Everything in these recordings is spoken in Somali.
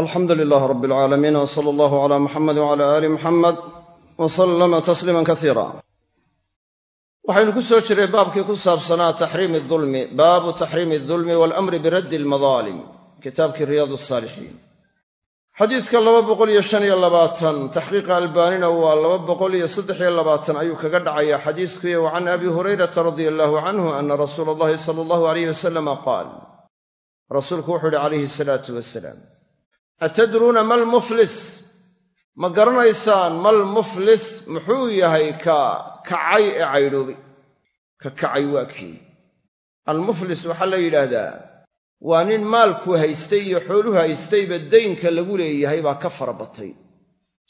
alxamdu lilaah rab alcaalamiin w sala allahu cala muxamed wcala aali muxamed wa sallama tasliiman kasiira waxaynu ku soo jiray baabkii ku saabsanaa taxriimi dulmi baabu taxriimi dulmi waalamri biraddi almadaalim kitaabkii riyaad asaalixiin xadiiska laba boqol iyo shan iyo labaatan taxqiiqa albaanina waa laba boqol iyo saddex iyo labaatan ayuu kaga dhacayaa xadiiskuiyo wa can abi hurayrata radia allahu canhu ana rasuula allahi sala allahu alayh wasalama qaal. Rasuulku wuxuu yihi calayhi salaatu atadruuna malmuflis ma garanaysaan malmuflis muxuu yahay ka kacay ee caydhoobay ka kacay waa kii. Almuflis waxaa la yidhaahdaa waa nin maalku haystay iyo xooluhu haystayba daynka lagu leeyahay baa ka fara batay.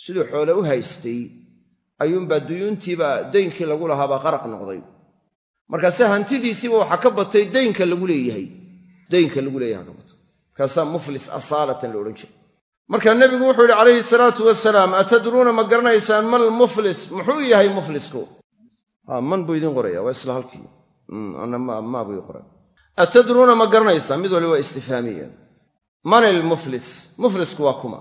Siduu xoole u haystay ayuunbaa duyuuntiibaa daynkii lagu lahaabaa qaraq noqday. Markaase hantidiisiiba waxaa ka batay daynka lagu leeyahay. Daynka lagu leeyahay ka batay markaasaa muflis asaalatan la jiray marka nebigu wuxuu yidhi calayhi salaatu wasalaam atadruuna ma garanaysaan mal muflis? Muxuu yahay muflisku? Man buu idiin qoraya waa isla halkii. Maa buu qoray. Atadruuna ma garanaysaan mid waliba waa istifhaamiya man ilmuflis muflisku waa kuma.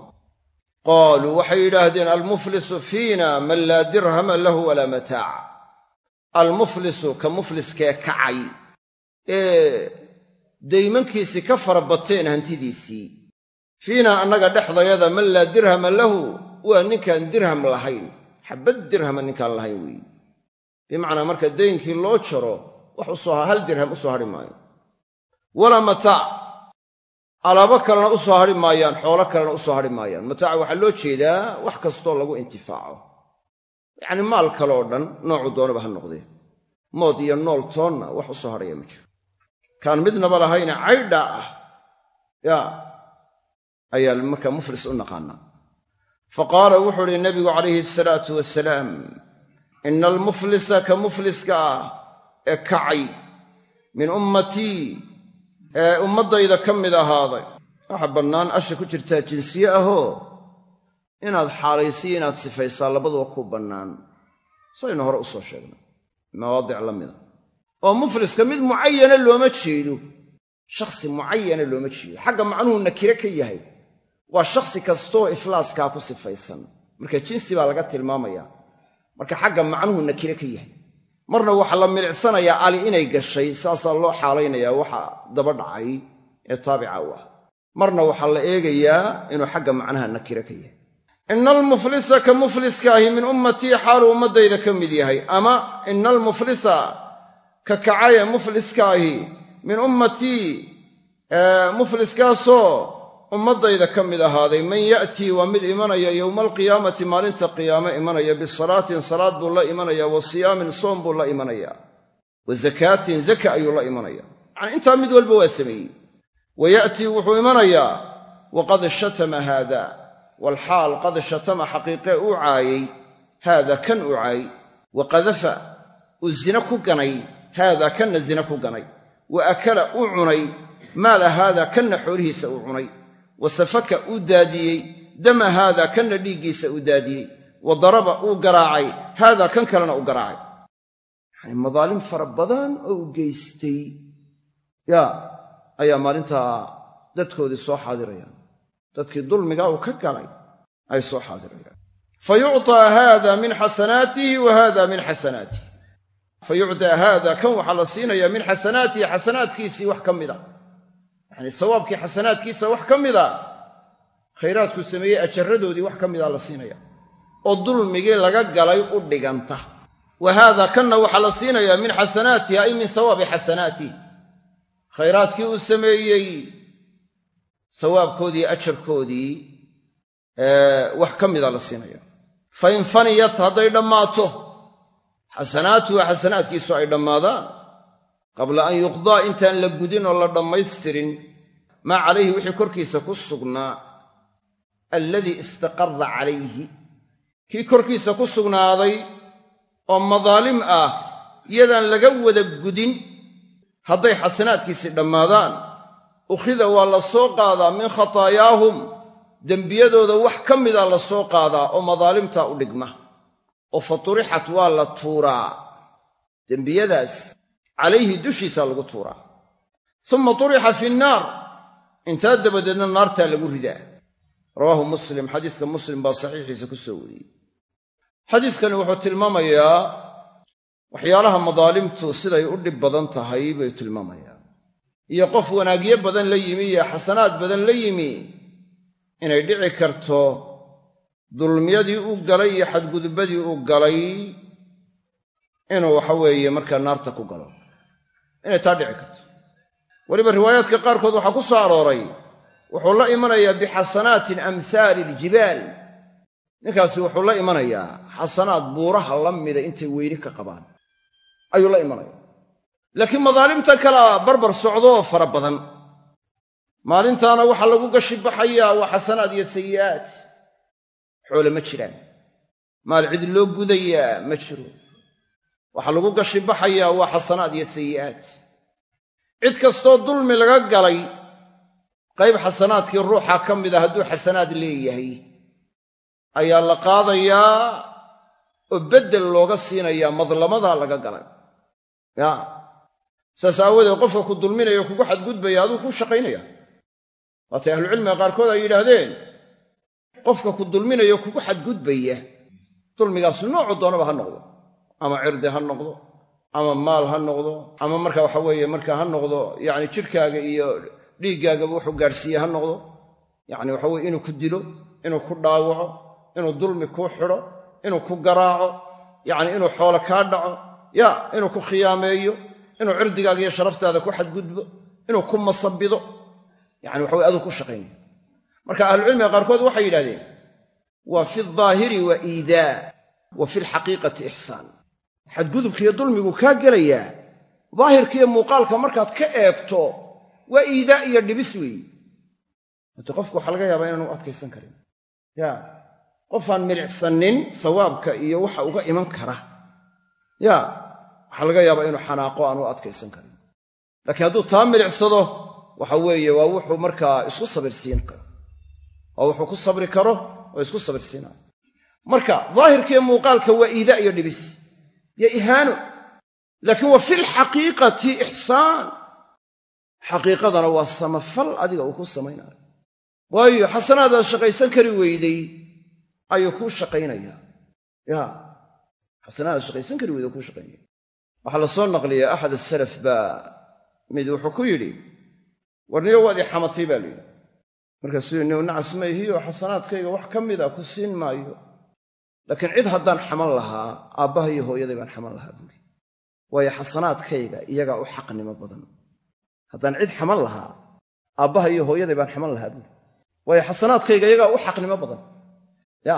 Qaaluu waxay yidhaahdeen almuflisu fiina man laa dirhama lahu walaa mataac almuflisu ka mufliskee kacay. Ee daymankiisii ka fara bateen hantidiisii fiinaa annaga dhexdayada man laa dirhama lahu waa ninkaan dirham lahayn. Xabad dirhama ninkaan lahayn weeye bimacnaa marka daynkii loo jaro wax u soo hal dirham u soo hadhi maayo. Walaa mataac alaabo kalena u soo hadhi maayaan xoolo kalena u soo hadhi maayaan. Mataac waxaa loo jeedaa wax kastoo lagu intifaaco. Yacni maal kaleoo dhan noocu doonaba ha noqdee. Mood iyo nool toonna wax u soo hadhaya ma jiro. Kaan midnaba lahayne caydhaa ah. Yaa ayaa markaa muflis u naqaanaa. Fa qaala wuxuu uhi nabigu calayhi asalaatu wasalaam ina almuflisa ka mufliska ah ee kacay min ummatii ee ummaddayda ka mid ahaaday. Waxa bannaan asha ku jirtaa jinsiye ahoo inaad xaalaysiyo inaad sifaysaa labaduba ku bannaan. Saynu hore u soo sheegnay. Mawaadic la mida oo mufliska mid mucayana looma jeedo. Shakhsi mucayana looma jeedo. Xagga macnuhu nakire ka yahay waa shakhsi kastoo iflaaskaa ku sifaysan. Marka jinsi baa laga tilmaamaya. Marka xagga macnuhu nakire ka yahay. Marna waxaa la milicsanayaa ali inay gashay saasaa loo xaalaynayaa waxa daba dhacay ee taabica u ah. Marna waxaa la eegayaa inuu xagga macnaha nakire ka yahay. Ina almuflisa ka mufliska ahi min ummatii xaaluu ummaddayda ka mid yahay. Ama ina almuflisa ka kacaya mufliska ahi min ummatii mufliskaasoo ummaddayda ka mid ahaaday man ya'tii waa mid imanaya yowma alqiyaamati maalinta qiyaame imanaya bisalaatin salaad buu la imanaya wa siyaamin soom buu la imanaya wa zakaatin zaka ayuu la imanaya. Yacanii intaa mid walba waa sameeyey. Wa ya'tii wuxuu imanayaa waqad shatama haada walxaal qad shatama xaqiiqee uu caayey haada kan uu caayey wa qadafa uu zina ku ganay haada kanna zina ku ganay wa akala uu cunay maala haada kanna xoolihiisa uu cunay wa safaka uu daadiyey dama haada kanna dhiiggiisa uu daadiyey wa daraba uu garaacay haada kan kalena uu garaacay. Yacanii madaalim fara badan oo u geystay yaa ayaa maalintaa dadkoodii soo xaadirayaan. Dadkii dulmigaa uu ka galay ay soo xaadirayaan. Fa yucطaa haada min xasanaatihi wa haada min xasanaatihi. Fa yucdaa haada kan waxaa la siinayaa min xasanaatihi xasanaadkiisii wax ka mid a yacanii sawaabkii xasanaadkiisa wax ka mida khayraadku sameeyey ajaradoodii wax ka mida la siinaya. Oo dulmigii laga galay u dhiganta. Wa haada kanna waxaa la siinayaa min xasanaatihi ay min sawaabi xasanaatihi khayraadkii uu sameeyey sawaabkoodii ajarkoodii wax ka mida la siinaya fa in faniyat hadday dhammaato xasanaatuhu xasanaadkiisu ay dhammaadaan qabla an yuqdaa intaan la gudin oo la dhammaystirin maa calayhi wixii korkiisa ku sugnaa alladii istaqarra calayhi. Kii korkiisa ku sugnaaday oo madaalim ah yadaan laga wada gudin hadday xasanaadkiisii dhammaadaan. Ukhida waa la soo qaadaa min khataayaahum dembiyadooda wax ka mida la soo qaadaa oo madaalimtaa u dhigma. Oo fa turixat waa la tuuraa. Dembiyadaas calayhi dushiisaa lagu tuuraa. Suma turixa fi nnaar. Intaa dabadeedna naartaa lagu ridaa. Rawaahu muslim xadiiska muslim baa saxiixiisa ku soo wariyey. Xadiiskani wuxuu tilmaamayaa waxyaalaha madaalimtu siday u dhib badan tahay bay tilmaamayaa. Iyo qof wanaagyo badan la yimi iyo xasanaad badan la yimi inay dhici karto dulmiyadii u galay iyo xadgudubadii u galay inuu waxa weeye markaa naarta ku galo inay taa dhici karto. Weliba riwaayaadka qaarkood waxaa ku soo arooray wuxuu la imanayaa bixasanaatin amhaali iljibaal ninkaasi wuxuu la imanayaa xasanaad buuraha la mida intay weyni ka qabaan. Ayuu la imanaya laakiin madaalimta kalea barbar socdoo fara badan. Maalintaana waxaa lagu gashi baxayaa waa xasanaad iyo sayi'aat xoole ma jiraan. Maal cid loo gudayaa ma jiro waxaa lagu gashi baxayaa waa xasanaad iyo sayi'aat cid kastoo dulmi laga galay qayb xasanaadkii ruuxa ka mid a hadduu xasanaad leeyahay ayaa la qaadayaa oo beddel looga siinayaa madlamadaa laga galay. Ya saas aawadeed qofka ku dulminaya kugu xadgudbaya aduu kuu shaqaynaya. Waatay ahlucilmiga qaarkood ay yidhaahdeen qofka ku dulminayo kugu xadgudbaya dulmigaas noocu doonaba ha noqdo ama cirdi ha noqdo ama maal ha noqdo ama marka waxa weeye marka ha noqdo yacni jidhkaaga iyo dhiiggaagaba wuxuu gaadhsiiye ha noqdo. Yacni waxa weye inuu ku dilo inuu ku dhaawaco inuu dulmi kuu xidho inuu ku garaaco yacni inuu xoolo kaa dhaco ya inuu ku khiyaameeyo inuu cirdigaaga iyo sharaftaada ku xadgudbo inuu ku masabido. Yani waxa weye aduu ku shaqaynaya. Marka ahlucilmiga qaarkood waxay yidhahdeen waa fi daahiri wa iidaa wa fi lxaqiiqati ixsaan xadgudubkiiyo dulmigu kaa gelayaa daahirkiiyo muuqaalka markaad ka eegto waa iidaa iyo dhibis weeyi. Hate qofku waxaa laga yaabaa inaanu adkaysan karin. Ya qofaan milicsanin sawaabka iyo waxa uga iman kara. Ya waxaa laga yaabaa inuu xanaaqo aan u adkaysan karin. Laakiin hadduu taa milicsado waxa weeye waa wuxuu markaa isku sabirsiin karo. Waa wuxuu ku sabri karo oo isku sabirsiinayo marka daahirkiiyo muuqaalka waa iidaa iyo dhibis iyo ihaano. Laakiin wa filxaqiiqati ixsaan. Xaqiiqadana waa samafal adiga uu ku samaynayo. Waayo xasanaadaad shaqaysan kari weyday ayuu kuu shaqaynaya. Ya xasanaadaad shaqaysan kari weyday kuu shaqaynaya. Waxaa la soo naqliyaa axad asalaf baa mid wuxuu ku yidhi warniyo waad ii xamatay baa layidhi markaasuu niw nacas ma ihiyo xasanaadkayga wax ka mida ku siin maayo laakiin cid haddaan xaman lahaa aabbaha iyo hooyaday baan xaman lahaa buuri. Waayo xasanaadkayga iyagaa u xaqnimo badan. Haddaan cid xaman lahaa aabbaha iyo hooyaday baan xaman lahaa buuri. Waayo xasanaadkayga iyagaa u xaqnimo badan. Ya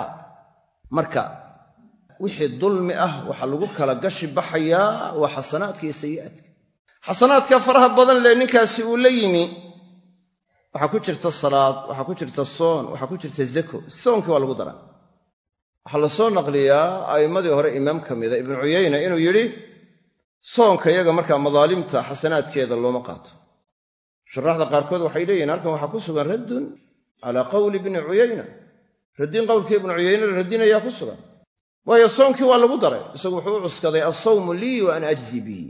marka wixii dulmi ah waxaa lagu kala gashi baxayaa waa xasanaadka iyo sayi'aadka. Xasanaadka faraha badan leh ninkaasi uu la yimi waxaa ku jirta salaad waxaa ku jirta soon waxaa ku jirta zako. Soonkii waa lagu daraa waxaa la soo naqliyaa a'immadii hore imaam ka mida ibnu cuyayna inuu yidhi soonka iyaga markaa madaalimta xasanaadkeeda looma qaato. Shuraaxda qaarkood waxay leeyihiin halkan waxaa ku sugan raddun calaa qawli ibni cuyayna raddiin qowlkii ibnu cuyayna la raddinayaa ku sugan. Waayo soonkii waa lagu daray isagu wuxuu u cuskaday alsawmu lii wa ana ajzi bihi.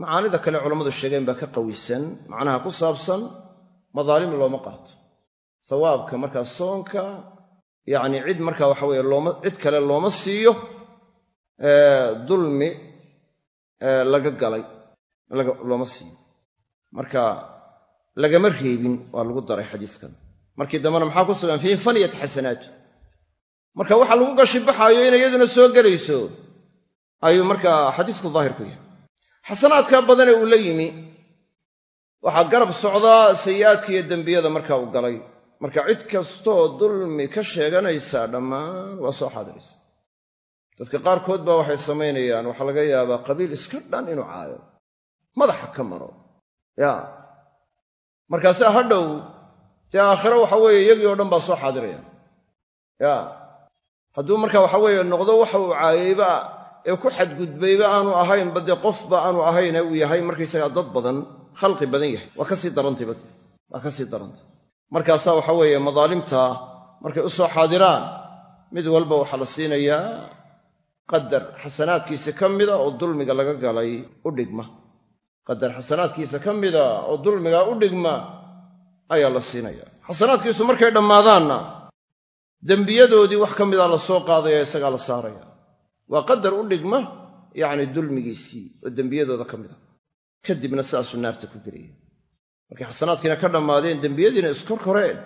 Macaanida kale culammadu sheegeen baa ka qawisan macnaha ku saabsan madaalim looma qaato. Sawaabka markaa soonka yacni cid markaa waxa weye looma cid kale looma siiyo dulmi laga galay looma siiyo. Marka lagama reebin waa lagu daray xadiiskan. Markii dambena maxaa ku sugan? Fiihi faniyat xasanaatu marka waxa lagu gashi baxaayo inay iyaduna soo gelayso ayuu markaa xadiisku daahir ku yahay. Xasanaadka badane uu la yimi. Waxaa garab socdaa sayi'aadka iyo dembiyada marka uu galay marka cid kastoo dulmi ka sheeganaysaa dhammaan waa soo xaadiraysa dadka qaarkood baa waxay samaynayaan waxaa laga yaabaa qabiil iska dhan inuu caayo. Madaxa ka maro. Ya. Markaase hadhow dee aakhiro waxa weeye iyagii oo dhan baa soo xaadiraya. Ya. Hadduu marka waxa weeye noqdo waxa uu caayayba ee ku xadgudbayba aanu ahaynba dee qofba aanu ahayne uu yahay markaysagaa dad badan khalqi badan yahay. Waa ka sii darantayba waa ka sii darantay markaasaa waxa weeye madaalimta markay u soo xaadiraan mid walba waxaa la siinayaa qadar xasanaadkiisa ka mida oo dulmiga laga galay u dhigma. Qadar xasanaadkiisa ka mida oo dulmiga u dhigma ayaa la siinaya xasanaadkiisu markay dhammaadaanna dembiyadoodii wax ka mida la soo qaadaya isagaa la saaraya. Waa qadar u dhigma yacni dulmigiisii oo dembiyadooda ka mid a kadibna sidaasuu naarta ku gelaya markay xasanaadkiina ka dhammaadeen dembiyadiina iskorkoreen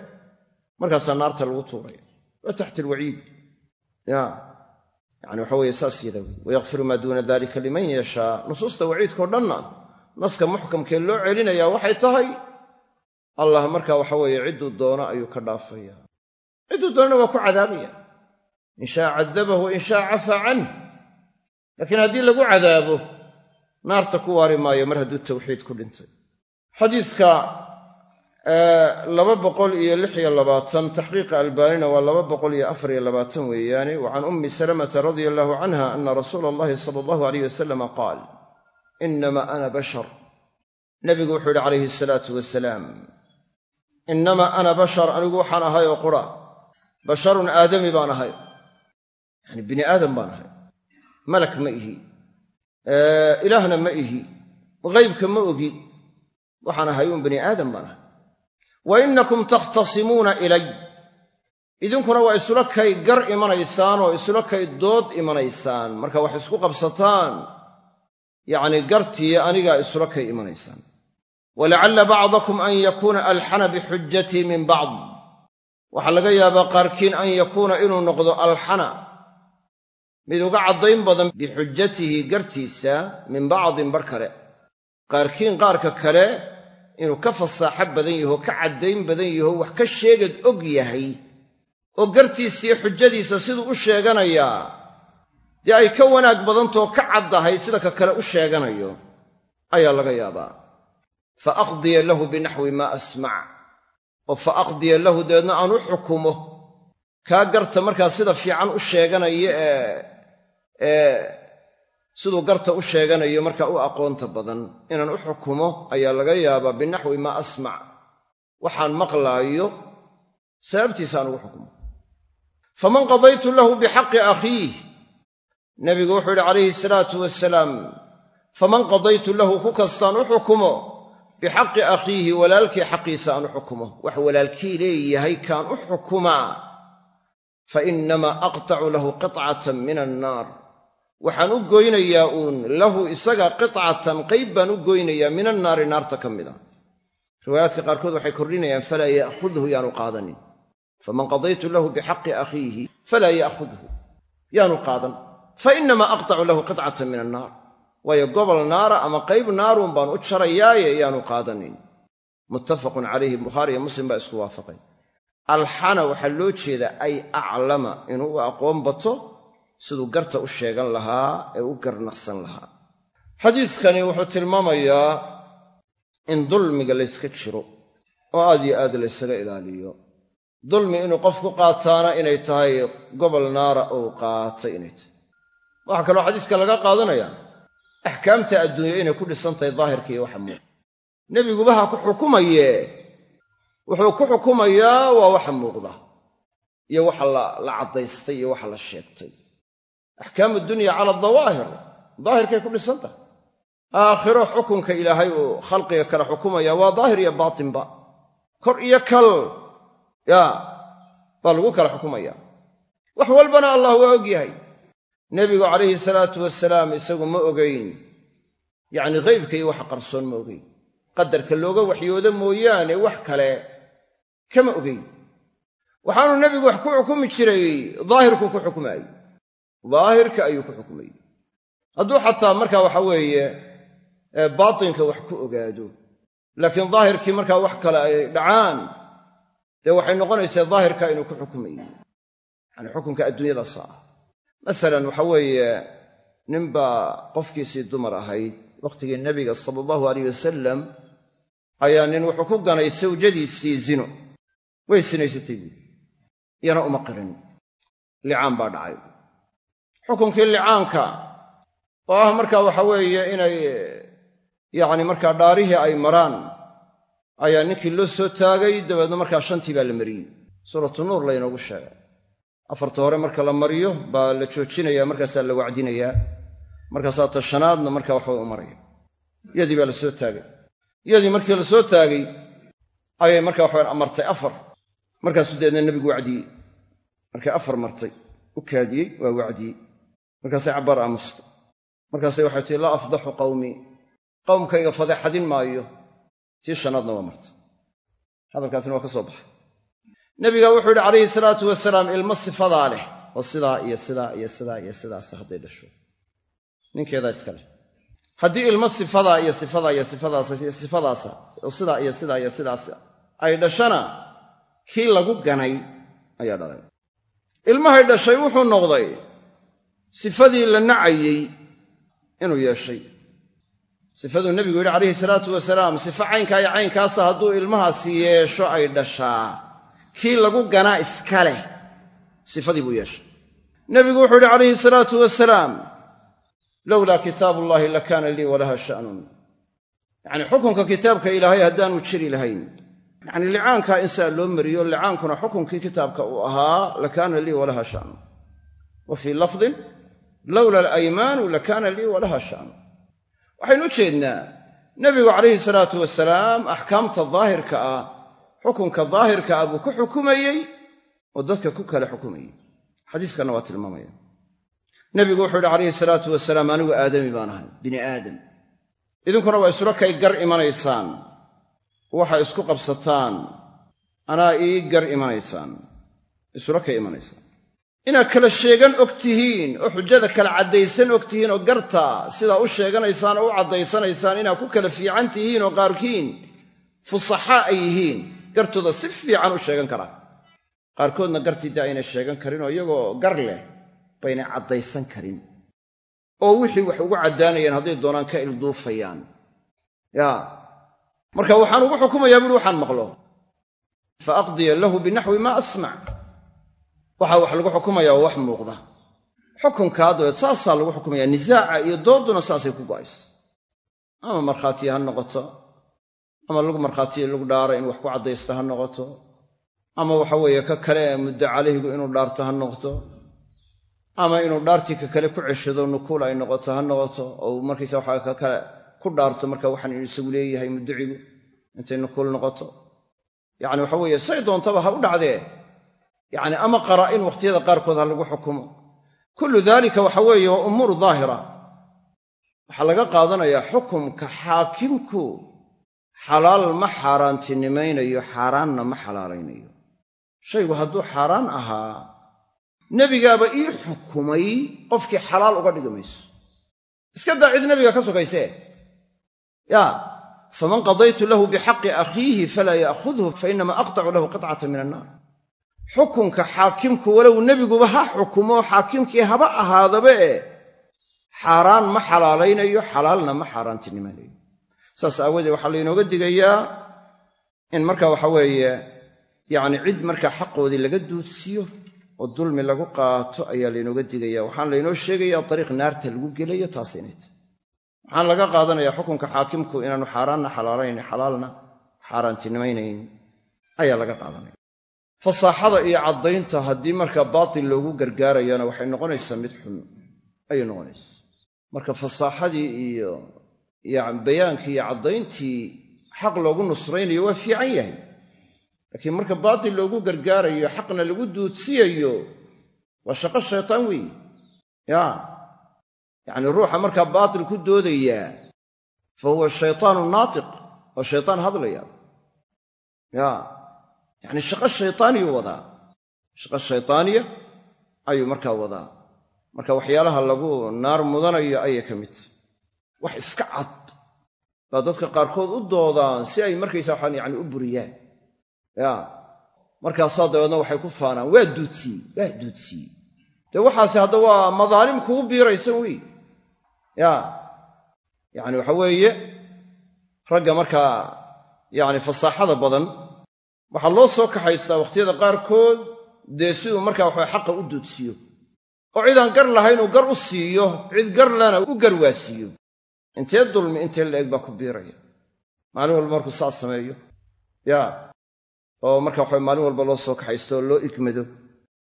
markaasaa naarta lagu tuuraya waa taxta alwaciid. Ya yani waxa weeye saas yadaa wey wayakfiru maa duuna dalika liman yashaa. Nusuusta waciidkao dhanna naska muxkamkee loo celinayaa waxay tahay allah markaa waxa weeye cidduu doono ayuu ka dhaafaya cidduu doonana waa ku cadaabaya. In shaa cadabahu in shaa cafaa canh laakiin haddii lagu cadaabo naarta ku waari maayo mar hadduu tawxiid ku dhintay xadiidka laba boqol iyo lix iyo labaatan taxqiiqa albaanina waa laba boqol iyo afar iyo labaatan weeyaane wa can ummi salamata radia allahu canha ana rasuula allahi sala allahu alayh wasalama qaal inama ana bashar. Nebigu wuxuu yidhi calayhi asalaatu wasalaam inama ana bashar anigu waxaan ahay oo qura. Basharun aadami baan ahay. Yani bini aadam baan ahay. Malak ma ihi. Ilaahna ma ihi. Ghaybka ma ogi waxaan ahay uun bani aadam baan ahay wa innakum takhtasimuuna ilay. Idinkuna waa isula kay gar imanaysaan oo isula kay dood imanaysaan. Marka wax isku qabsataan yacni gartii anigaa isula kay imanaysaan. Walacalla bacdakum an yakuuna alxana bixujjatii min bacd. Waxaa laga yaabaa qaarkiin an yakuuna inuu noqdo alxana. Mid uga caddayn badan bixujjatihi gartiisa min bacdin bar kale. Qaarkiin qaarka kale inuu ka fasaaxo badan yaho ka caddayn badan yaho wax ka sheegad og yahay oo gartiisiiyo xujadiisa siduu u sheeganayaa dee ay ka wanaag badantao ka caddahay sida ka kale u sheeganayo ayaa laga yaabaa. Fa aqdiya lahu binaxwi maa asmac oo fa aqdiya lahu dabeedna aan u xukumo kaa garta markaa sida fiican u sheeganaya ee siduu garta u sheeganayo markaa u aqoonta badan inaan u xukumo ayaa laga yaabaa binaxwi maa asmac. Waxaan maqlaayo sababtiisa aan ugu xukumo. Faman qadaytu lahu bixaqi akhiih. Nebigu wuxuu yidhi calayhi salaatu wasalaam faman qadaytu lahu ku kastaan u xukumo bixaqi akhiihi walaalkii xaqiisa aan u xukumo. Wax walaalkii leeyahay kaan u xukumaa. Fa innamaa aqtacu lahu qitcatan min annaar waxaan u goynayaa uun lahu isaga qitcatan qayb baan u goynayaa min annaari naarta ka mid a riwaayaadka qaarkood waxay kordhinayaan falaa ya'khudhu yaanu qaadanin. Faman qadaytu lahu bixaqi akhiihi falaa ya'khudhu yaanu qaadan. Fa innamaa aqtacu lahu qitcatan min annaar waayo gobol naara ama qayb naaruun baan u jarayaaye yaanu qaadanin. Muttafaqun calayhi bukhaari iyo muslim baa isku waafaqay. Alxana waxaa loo jeedaa ay aclama inuu u aqoon bato siduu garta u sheegan lahaa ee u garnaqsan lahaa. Xadiidkani wuxuu tilmaamayaa in dulmiga layska jiro oo aad yo aad laysaga ilaaliyo. Dulmi inuu qofku qaataana inay tahay gobol naara uu qaatay inay tahay. Waxaa kaloo xadiiska laga qaadanayaa axkaamta adduunya inay ku dhisan tahay daahirka iyo waxa muuqa nebiguba ha ku xukumaye wuxuu ku xukumayaa waa waxa muuqda iyo waxa la caddaystay iyo waxa la sheegtay axkaamu dunya cala dawaahir daahirkay ku dhisan tahay. Aakhiro xukunka ilaahay uu khalqiga kala xukumaya waa daahir iyo baatinba kor iyo kal yaa baa lagu kala xukumaya. Wax walbana allah waa og yahay. Nebigu calayhi salaatu wasalaam isagu ma ogayn yacni ghaybka iyo waxa qarsoon ma ogeyn. Qadarka looga waxyoodo mooyaane wax kale kama ogeyn. Waxaanu nebigu wax ku xukumi jiray daahirkuu ku xukumaayey daahirka ayuu ku xukumayey hadduu xataa markaa waxa weeye baatinka wax ku ogaado laakiin daahirkii markaa wax kale ay dhacaan dee waxay noqonaysaa daahirka inuu ku xukumayo yani xukunka adduunyadaasa ah masalan waxa weeye ninbaa qofkiisii dumar ahayd wakhtigii nebiga sala allahu alayh wasalam ayaa nin wuxuu ku ganay sawjadiisii zino. Way sinaysatay buuri iyana uma qirin licaan baa dhacay xukunkii licaanka oo ah markaa waxa weeye inay yacni markaa dhaarihii ay maraan ayaa ninkii loo soo taagay dabeedna markaa shantii baa la mariyey. Suuratu nuur laynoogu sheegay. Afarta hore marka la mariyo baa la joojinayaa markaasaa la wacdinayaa. Markaasaa ta shanaadna marka waxbay u maraya. Yadii baa la soo taagay. Yadii markii la soo taagay ayay marka waxawan amartay afar. Markaasuu deedna nebigu wacdiyey. Markay afar martay u kaadiyey waa wacdiyey markaasay cabbaar aamusta markaasay waxay tihi laa afdaxu qawmii qowmkayga fadeexadin maayo. Tii shanaadna waa marta. Hadalkaasina waa ka soo baxay. Nebiga wuxuu yidhi calayhi salaatu wasalaam ilmo sifadaa leh. Oo sidaa iyo sidaa iyo sidaa iyo sidaas hadday dhasho. Ninkeedaa iska leh. Haddii ilmo sifadaa iyo sifadaa iyo sifadaas iyo sifadaasa oo sidaa iyo sidaa iyo sidaas ay dhashana kii lagu ganay ayaa dhalay. Ilmahay dhashay wuxuu noqday sifadii la nacayey inuu yeeshay. Sifaduu nebigu yidhi calayhi salaatu wasalaam sifo caynkaa iyo caynkaasa hadduu ilmahaasi yeesho ay dhashaa. Kii lagu ganaa iska leh sifadii buu yeeshay. Nebigu wuxuu yidhi calayhi salaatu wasalaam lowlaa kitaabullaahi lakaana lii walaha sha'nun. Yacnii xukunka kitaabka ilaahay haddaanu jiri lahayn yacnii licaankaa in saa loo mariyo licaankuna xukunkii kitaabka uu ahaa lakaana lii walaha sha'nun. Wa fii lafdin lowla alaymaanu lakaana lii walaha sha'nun waxaynu u jeednaa nebigu calayhi salaatu wasalaam axkaamta daahirka ah xukunka daahirka ah buu ku xukumayey oo dadka ku kala xukumayey. Xadiiskanna waa tilmaamaya. Nebigu wuxuu yidhi calayhi salaatu wasalaam anigu aadami baan ahay bini aadam. Idinkuna waa isula kay gar imanaysaan. Waxay isku qabsataan. Anaa ii gar imanaysaan. Isula kay imanaysaan inaad kala sheegan og tihiin oo xujada kala caddaysan og tihiin oo garta sidaa u sheeganaysaan oo u caddaysanaysaan inaad ku kala fiican tihiin oo qaarkiin fusaxaa ay yihiin gartooda si fiican u sheegan karaa qaarkoodna gartiidda aynay sheegan karin oo iyagoo gar leh baynay caddaysan karin. Oo wixii wax ugu caddaanayaan hadday doonaan ka ilduufayaan yaa marka waxaan ugu xukumayaa buuhi waxaan maqlo. Fa aqdiya lahu binaxwi maa asmac waxaa wax lagu xukumayaa waa wax muuqda. Xukunkaa dabeed saasaa lagu xukumayaa nisaaca iyo dooduna saasay ku go'aysa. Ama markhaatiya ha noqoto ama lagu markhaatiya lagu dhaara in wax ku caddaysta ha noqoto ama waxa weeye ka kale muddo calayhigu inuu dhaarto ha noqoto ama inuu dhaartii ka kale ku ceshado nukuul ay noqoto ha noqoto oo markaysa waxaa ka kale ku dhaarto marka waxaan inu isagu leeyahay mudducigu intay nukuul noqoto. Yacni waxa weeye say doontaba ha u dhacdee yacni ama qaraa'in wakhtiyada qaarkood ha lagu xukumo. Kullu daalika waxa weeye waa umuuru daahira. Waxaa laga qaadanayaa xukumka xaakimku xalaal ma xaaraantinimaynayo xaaraanna ma xalaalaynayo. Shaygu hadduu xaaraan ahaa nebigaaba ii xukumay qofkii xalaal uga dhigi mayso. Iska daa cid nebiga ka sokaysee yaa faman qadaytu lahu bixaqi akhiihi falaa ya'khudhu fa inama aqtacu lahu qitcata min annaar xukunka xaakimku walow nebiguba ha xukumo xaakimkii haba ahaadaba e. Xaaraan ma xalaalaynayo xalaalna ma xaaraantinimaynayo saas aawoodee waxaa laynooga digayaa in marka waxa weeye yacni cid markaa xaqoodii laga duudsiyo oo dulmi lagu qaato ayaa laynooga digaya waxaan laynoo sheegayaa dariiq naarta lagu gelayo taas inay tahy waxaan laga qaadanayaa xukunka xaakimku inaanu xaaraanna xalaalayn xalaalna xaaraantinimaynayn. Ayaa laga qaadanaya fasaaxada iyo caddaynta haddii markaa baatil loogu gargaarayana waxay noqonaysaa mid xun. Ayay noqonaysaa. Marka fasaaxadii iyo bayaankii iyo caddayntii xaq loogu nusraynayo waa fiican yahay. Laakiin marka baatil loogu gargaarayo xaqna lagu duudsiyayo waa shaqo shaytaan weeye. Ya yacni ruuxa markaa baatil ku doodayaa fa huwa shaytaanu naatiq waa shaytaan hadlaya. Ya yacni shaqo shaytaaniyuu wadaa. Shaqo shaytaaniya ayuu markaa wadaa. Marka waxyaalaha lagu naar mudanayo ayay ka mid. Wax iska cad baa dadka qaarkood u doodaan si ay markaysa waxaan yacni u buriyaan. Ya markaasaa dabeedna waxay ku faanaan waa duudsiiyey waa duudsiiyey dee waxaasi hadda waa madaalim kugu biiraysan wey ya yacni waxa weeye ragga markaa yacni fasaaxada badan waxaa loo soo kaxaystaa wakhtiyada qaarkood dee siduu markaa waxaa xaqa u duudsiiyo. Oo cidaan gar lahayn uu gar u siiyo cid gar lana u garwaasiiyo intee dulmi intee la eg baa ku biiraya. Maalin walba markuu saas sameeyo ya oo marka waxa maalin walba loo soo kaxaysto oo loo igmado.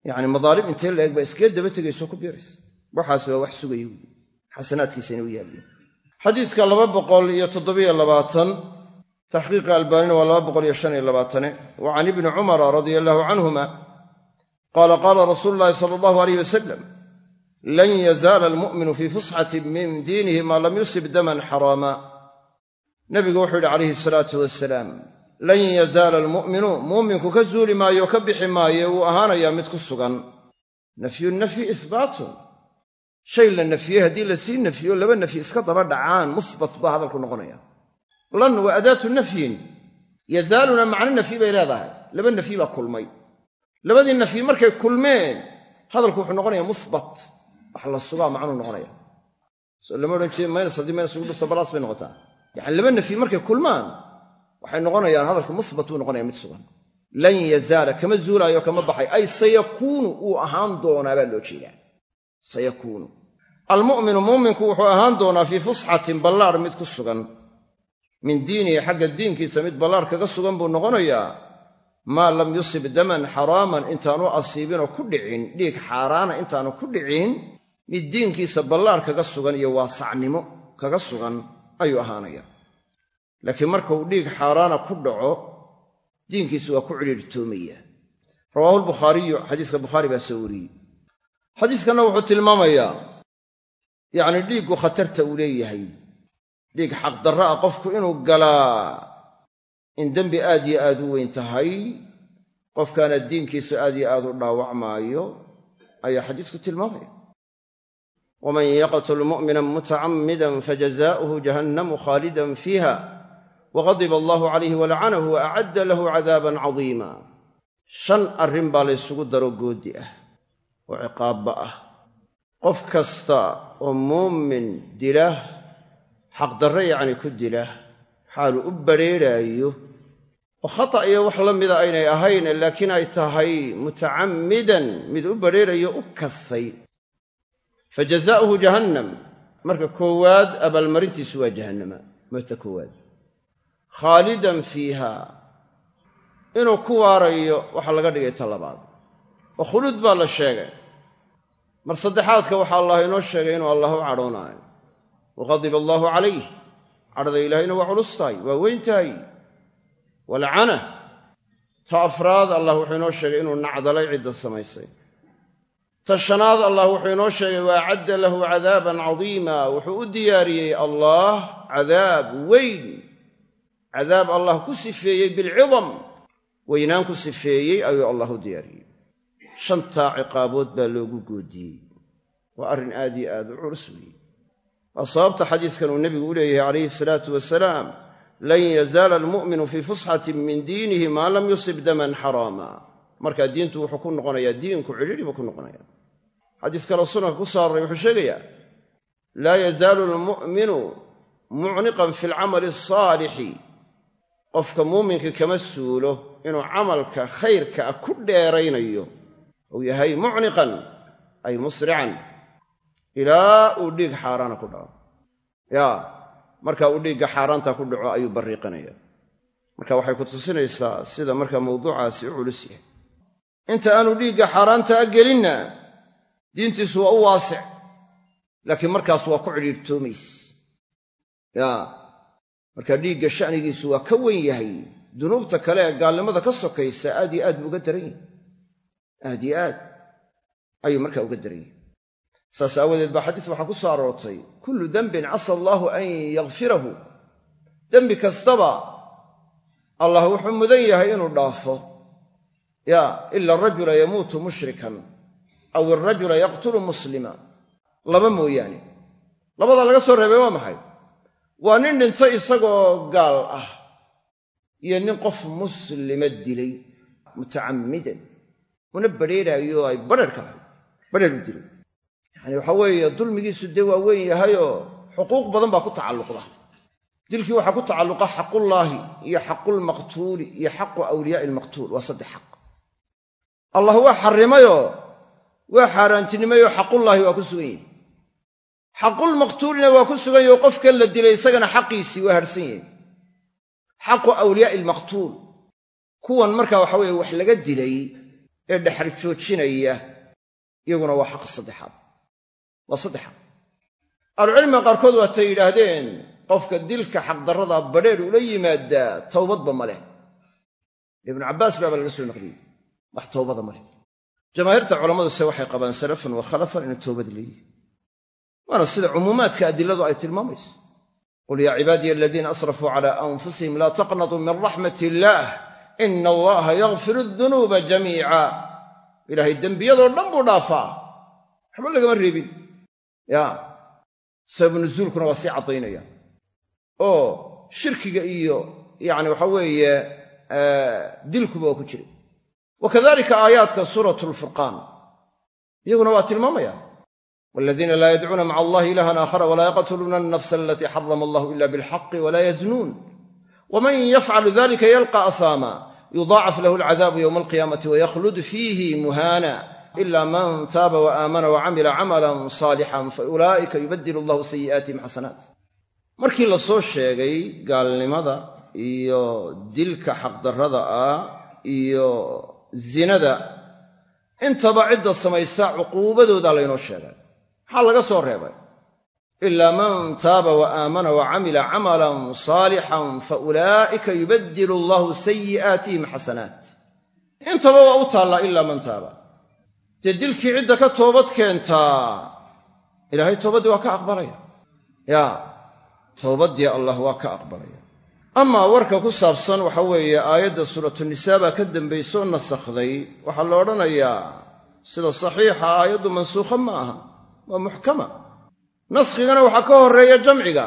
Yacni madaalim intee la eg baa iskaga daba tegayso ku biiraysa. Waxaas waa wax sugaya xasanaadkiisa inay u yaalliin xadiiska laba boqol iyo toddobiyo labaatan taxqiiqa albaanina waa laba boqol iyo shan iyo labaatane wa can ibni cumara radia allaahu canhuma qaala qaala rasuulu llaahi sala allahu alayh wasalam lan yazaala almu'minu fii fusxatin min diinihi maa lam yusib daman xaraama nebigu wuxuu yidhi calayhi salaatu wasalaam lan yazaala almu'minu muuminku ka zuuli maayo ka bixi maayo wuu ahaanayaa mid ku sugan. Nafyu nafyi ihbaatun shay la nafiyey haddii la sii nafiyo laba nafyi iska daba dhacaan musbat baa hadalku noqonaya lan waa adaatu nafyin. Yazaaluna macno nafyi bay leedahay. Laba nafyi baa kulmay. Labadii nafyi markay kulmeen hadalku wuxuu noqonayaa musbat. Wax la sugaa macnuu noqonaya. Soo lama odhan jeed maynas haddii maynas ugu dhufto balaas bay noqotaa. Yacani laba nafyi markay kulmaan waxay noqonayaan hadalku musbat buu noqonaya mid sugan. Lan yazaala kama zuulaayo kama baxay. Ay sayakuunu uu ahaan doonaa baa loo jeedaa. Sayakuunu. Almu'minu muuminku wuxuu ahaan doonaa fii fusxatin ballaar mid ku sugan min diinihi xagga diinkiisa mid ballaar kaga sugan buu noqonayaa maa lam yusib daman xaraaman intaanu asiibinoo ku dhicin dhiig xaaraana intaanu ku dhicin mid diinkiisa ballaar kaga sugan iyo waasacnimo kaga sugan ayuu ahaanaya laakiin marka uu dhiig xaaraana ku dhaco diinkiisu waa ku cidhiirtoomaya rawaahu lbukhaariyu xadiiska bukhaari baa soo wariyey. Xadiiskanna wuxuu tilmaamayaa yacni dhiiggu khatarta uu leeyahay dhiig xaqdarra ah qofku inuu galaa. In dembi aad yo aad u weyn tahay qofkaana diinkiisu aad yo aad u dhaawacmaayo ayaa xadiisku tilmaamaya. waman yaqtul mu'minan mutacammidan fajazaa'uhu jahannamu khaalidan fiiha waqadiba allahu calayhi walacanahu wa acadda lahu cadaaban cadiima shan arrin baa laysugu daro goodi ah oo ciqaabba ah. Qof kasta oo muumin dila xaqdarre yacni ku dila xaalu u badrheeraayo oo khata iyo wax la mida aynay ahayn laakiin ay tahay mutacammidan mid u badrheerayo u kasay. Fa jazaa'uhu jahannam. Marka koowaad abaalmarintiisu waa jahannama marta koowaad. Khaalidan fiiha. Inuu ku waarayo waxaa laga dhigay ta labaad. Oo khuluud baa la sheegay. Mar saddexaadka waxaa allah inoo sheegay inuu allah u cadhoonaayo waqadiba allaahu calayh cadhada ilaahayna waa culus tahay waa weyn tahay walacana ta afraad allah wuxuu inoo sheegay inuu nacdalay cidda samaysay. Ta shanaad allah wuxuu inoo sheegay wa acadda lahu cadaaban cadiima. Wuxuu u diyaariyey allaah cadaab weyn. Cadaab allah ku sifeeyey bilcidam. Weynaan ku sifeeyey ayuu allah u diyaariyey. Shantaa ciqaabood baa loogu goodiyey. Waa arrin aad iyo aad u culus weeye waa sababta xadiiskan uu nebigu u leeyahay calayhi salaatu wasalaam lan yazaala almu'minu fii fusxatin min diinihi maa lam yusib daman xaraama. Markaa diintu wuxuu ku noqonayaa diinku cidhidhi buu ku noqonaya. Xadiis kaloo sunanka ku soo wuxuu sheegayaa laa yazaalu almu'minu mucniqan fi alcamali asaalixi qofka muuminka kama suulo inuu camalka khayrka ah ku dheeraynayo. Uu yahay mucniqan ay musrican ilaa uu dhiig xaaraana ku dhaco. Yaa marka uu dhiigga xaaraanta ku dhaco ayuu barriiqanaya. Marka waxay ku tusinaysaa sida marka mawduucaasi u culus yahay. Inta aanu dhiigga xaaraanta a gelinna diintiisu waa u waasic laakiin markaas waa ku cidhiirtoomays yaa marka dhiigga sha'nigiisu waa ka wen yahay dunuubta kale ee gaalnimada ka sokaysa aad iyo aad buu uga daran yahay. Aad iyo aad ayuu markaa uga daran yahay saas aawadeed baa xadiis waxaa ku soo aroortay kullu dembin casa allaahu an yakfirahu dembi kastaba allah wuxuu mudan yahay inuu dhaafo. Ya ila arajula yamuutu mushrikan aw alrajula yaqtulu muslima. Laba mooyaane. Labada laga soo reebay waa maxay? Waa nin dhintay isagoo gaal ah iyo nin qof muslima dilay mutacammidan. Una badrheeraayo ay badrher ka lahayd badrher u dilay yacani waxaa weeye dulmigiisu dee waa weyn yahayoo xuquuq badan baa ku tacalluqda. Dilkii waxaa ku tacalluqa xaqullaahi iyo xaqulmaqtuuli iyo xaqu awliyaa'i ilmaqtuul waa saddex xaq. Allah waa xarrimayoo waa xaaraantinimayoo xaqullaahi waa ku sugan yihi xaqulmaqtuulina waa ku sugan yaho qofkan la dilay isagana xaqiisii waa harhsan yahay xaqu awliyaa'i ilmaqtuul kuwan markaa waxa weeye wax laga dilay ee dhexar joojinaya iyaguna waa xaq saddexaad waa saddex xaq ahlucilmiga qaarkood waatay yidhaahdeen qofka dilka xaqdarrada badheer ula yimaadaa towbadba ma leh. Ibnu cabbaas baaba laga soo naqliyey wax towbada ma leh. Jamaahiirta se waxay qabaan salafan wa khalafan inuu toobad leeyihi waana sida cumuumaadka adiladu ay tilmaamayso. Qul yaa cibaadiya aladiina asrafuu cala anfusihim laa taqnatuu min raxmat illaah ina allaha yakfiru dunuuba jamiica. Ilaahay dembiyadoo dhan buu dhaafaa. Waxba lagama reebin ya sababu nuzuulkuna waa sii caddaynaya. Oo shirkiga iyo yacni waxa weeye dilkuba waa ku jiray. Wa kadalika aayaadka suuratu lfurqaan iyaguna waa tilmaamaya waladiina laa yadcuuna maca allahi ilahan aakhara walaa yaqtuluuna alnafsa alatii xarama allahu ila bilxaqi walaa yaznuun. Waman yafcalu dalika yalqa ahaama yudaacaf lahu alcadaabu yowma alqiyaamati wayakhlud fiihi muhaana ila man taaba waaamana wacamila camalan saalixan faulaa'ika yubadilu allahu sayi'aatihim xasanaat markii la soo sheegay gaalnimada iyo dilka xaqdarrada ah iyo zinada intaba cidda samaysa cuquubadoodaa laynoo sheegay maxaa laga soo reebay ilaa man taaba wa aamana wa camila camalan saalixan fa ulaa'ika yubaddilu allahu sayi'aatihim xasanaat intaba waa u taallaa ilaa man taaba dee dilkii cidda ka toobad keentaa ilaahay toobaddii waa ka aqbalaya. Yaa towbaddii allah waa ka aqbalaya. Amaa warka ku saabsan waxa weeye aayadda suuratunisaa baa ka dambaysoo nasakhday waxaa la odhanayaa sida saxiixa aayaddu mansuukha ma aha waa muxkama. Naskhigana waxaa ka horreeya jamciga.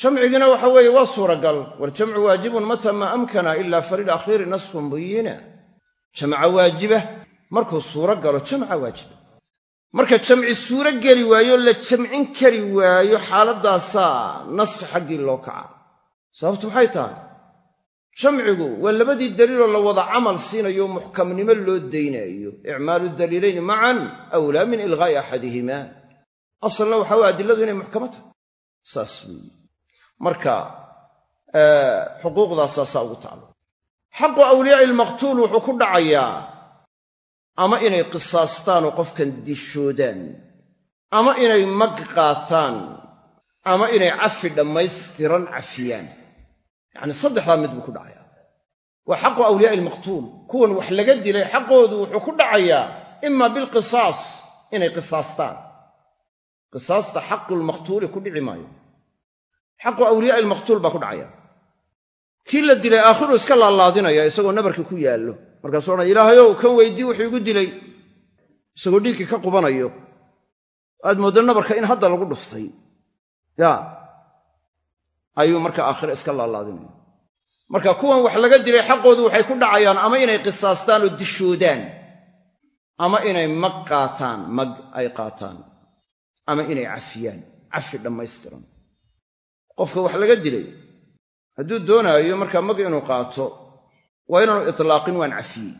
Jamcigina waxa weeye waa suuragal. Waljamcu waajibun mata maa amkana ilaa falil akhiiri naskhun buyina. Jamca waajiba markuu suuro galo jamca waajiba marka jamci suuro geli waayo la jamcin kari waayo xaaladdaasaa naskhi xaggii loo kaca. Sababtu maxay tahay? Jamcigu waa labadii daliiloo la wada camal siinayo muxkamnimo loo daynaayo. Icmaalu daliilayni macan awlaa min ilqaa'i axadihima asalna waxa weye adiladu inay muxkamo tahay. Saas weeye. Marka xuquuqdaasaasaa ugu tacalluq. Xaqu awliyaa'i almaqtuul wuxuu ku dhacayaa ama inay qisaastaanoo qofkan dishoodaan. Ama inay mag qaataan. Ama inay cafi dhammaystiran cafiyaan. Yacni saddexdaa mid buu ku dhacayaa. Waa xaqu awliyaa'i almaqtuul kuwan wax laga dilay xaqoodu wuxuu ku dhacayaa ima bilqisaas inay qisaastaan. Qisaasta xaqulmaqtuuli ku dhici maayo. Xaqu awliyaa'i almaqtuul baa ku dhacaya kii la dilay aakhiru iska laalaadinaya isagoo nabarkii ku yaallo markaasuu odhan ilaahayow kan weydii wuxuu igu dilay isagoo dhiiggii ka qubanayo aad mooddo nabarka in hadda lagu dhuftay. Ya ayuu marka aakhire iska laalaadinaya marka kuwan wax laga dilay xaqoodu waxay ku dhacayaan ama inay qisaastaan oo dishoodaan ama inay mag qaataan mag ay qaataan ama inay cafiyaan cafi dhammaystiran. Qofka wax laga dilay hadduu doonaayo markaa mag inuu qaato waa inaanu itlaaqin waan cafiyey.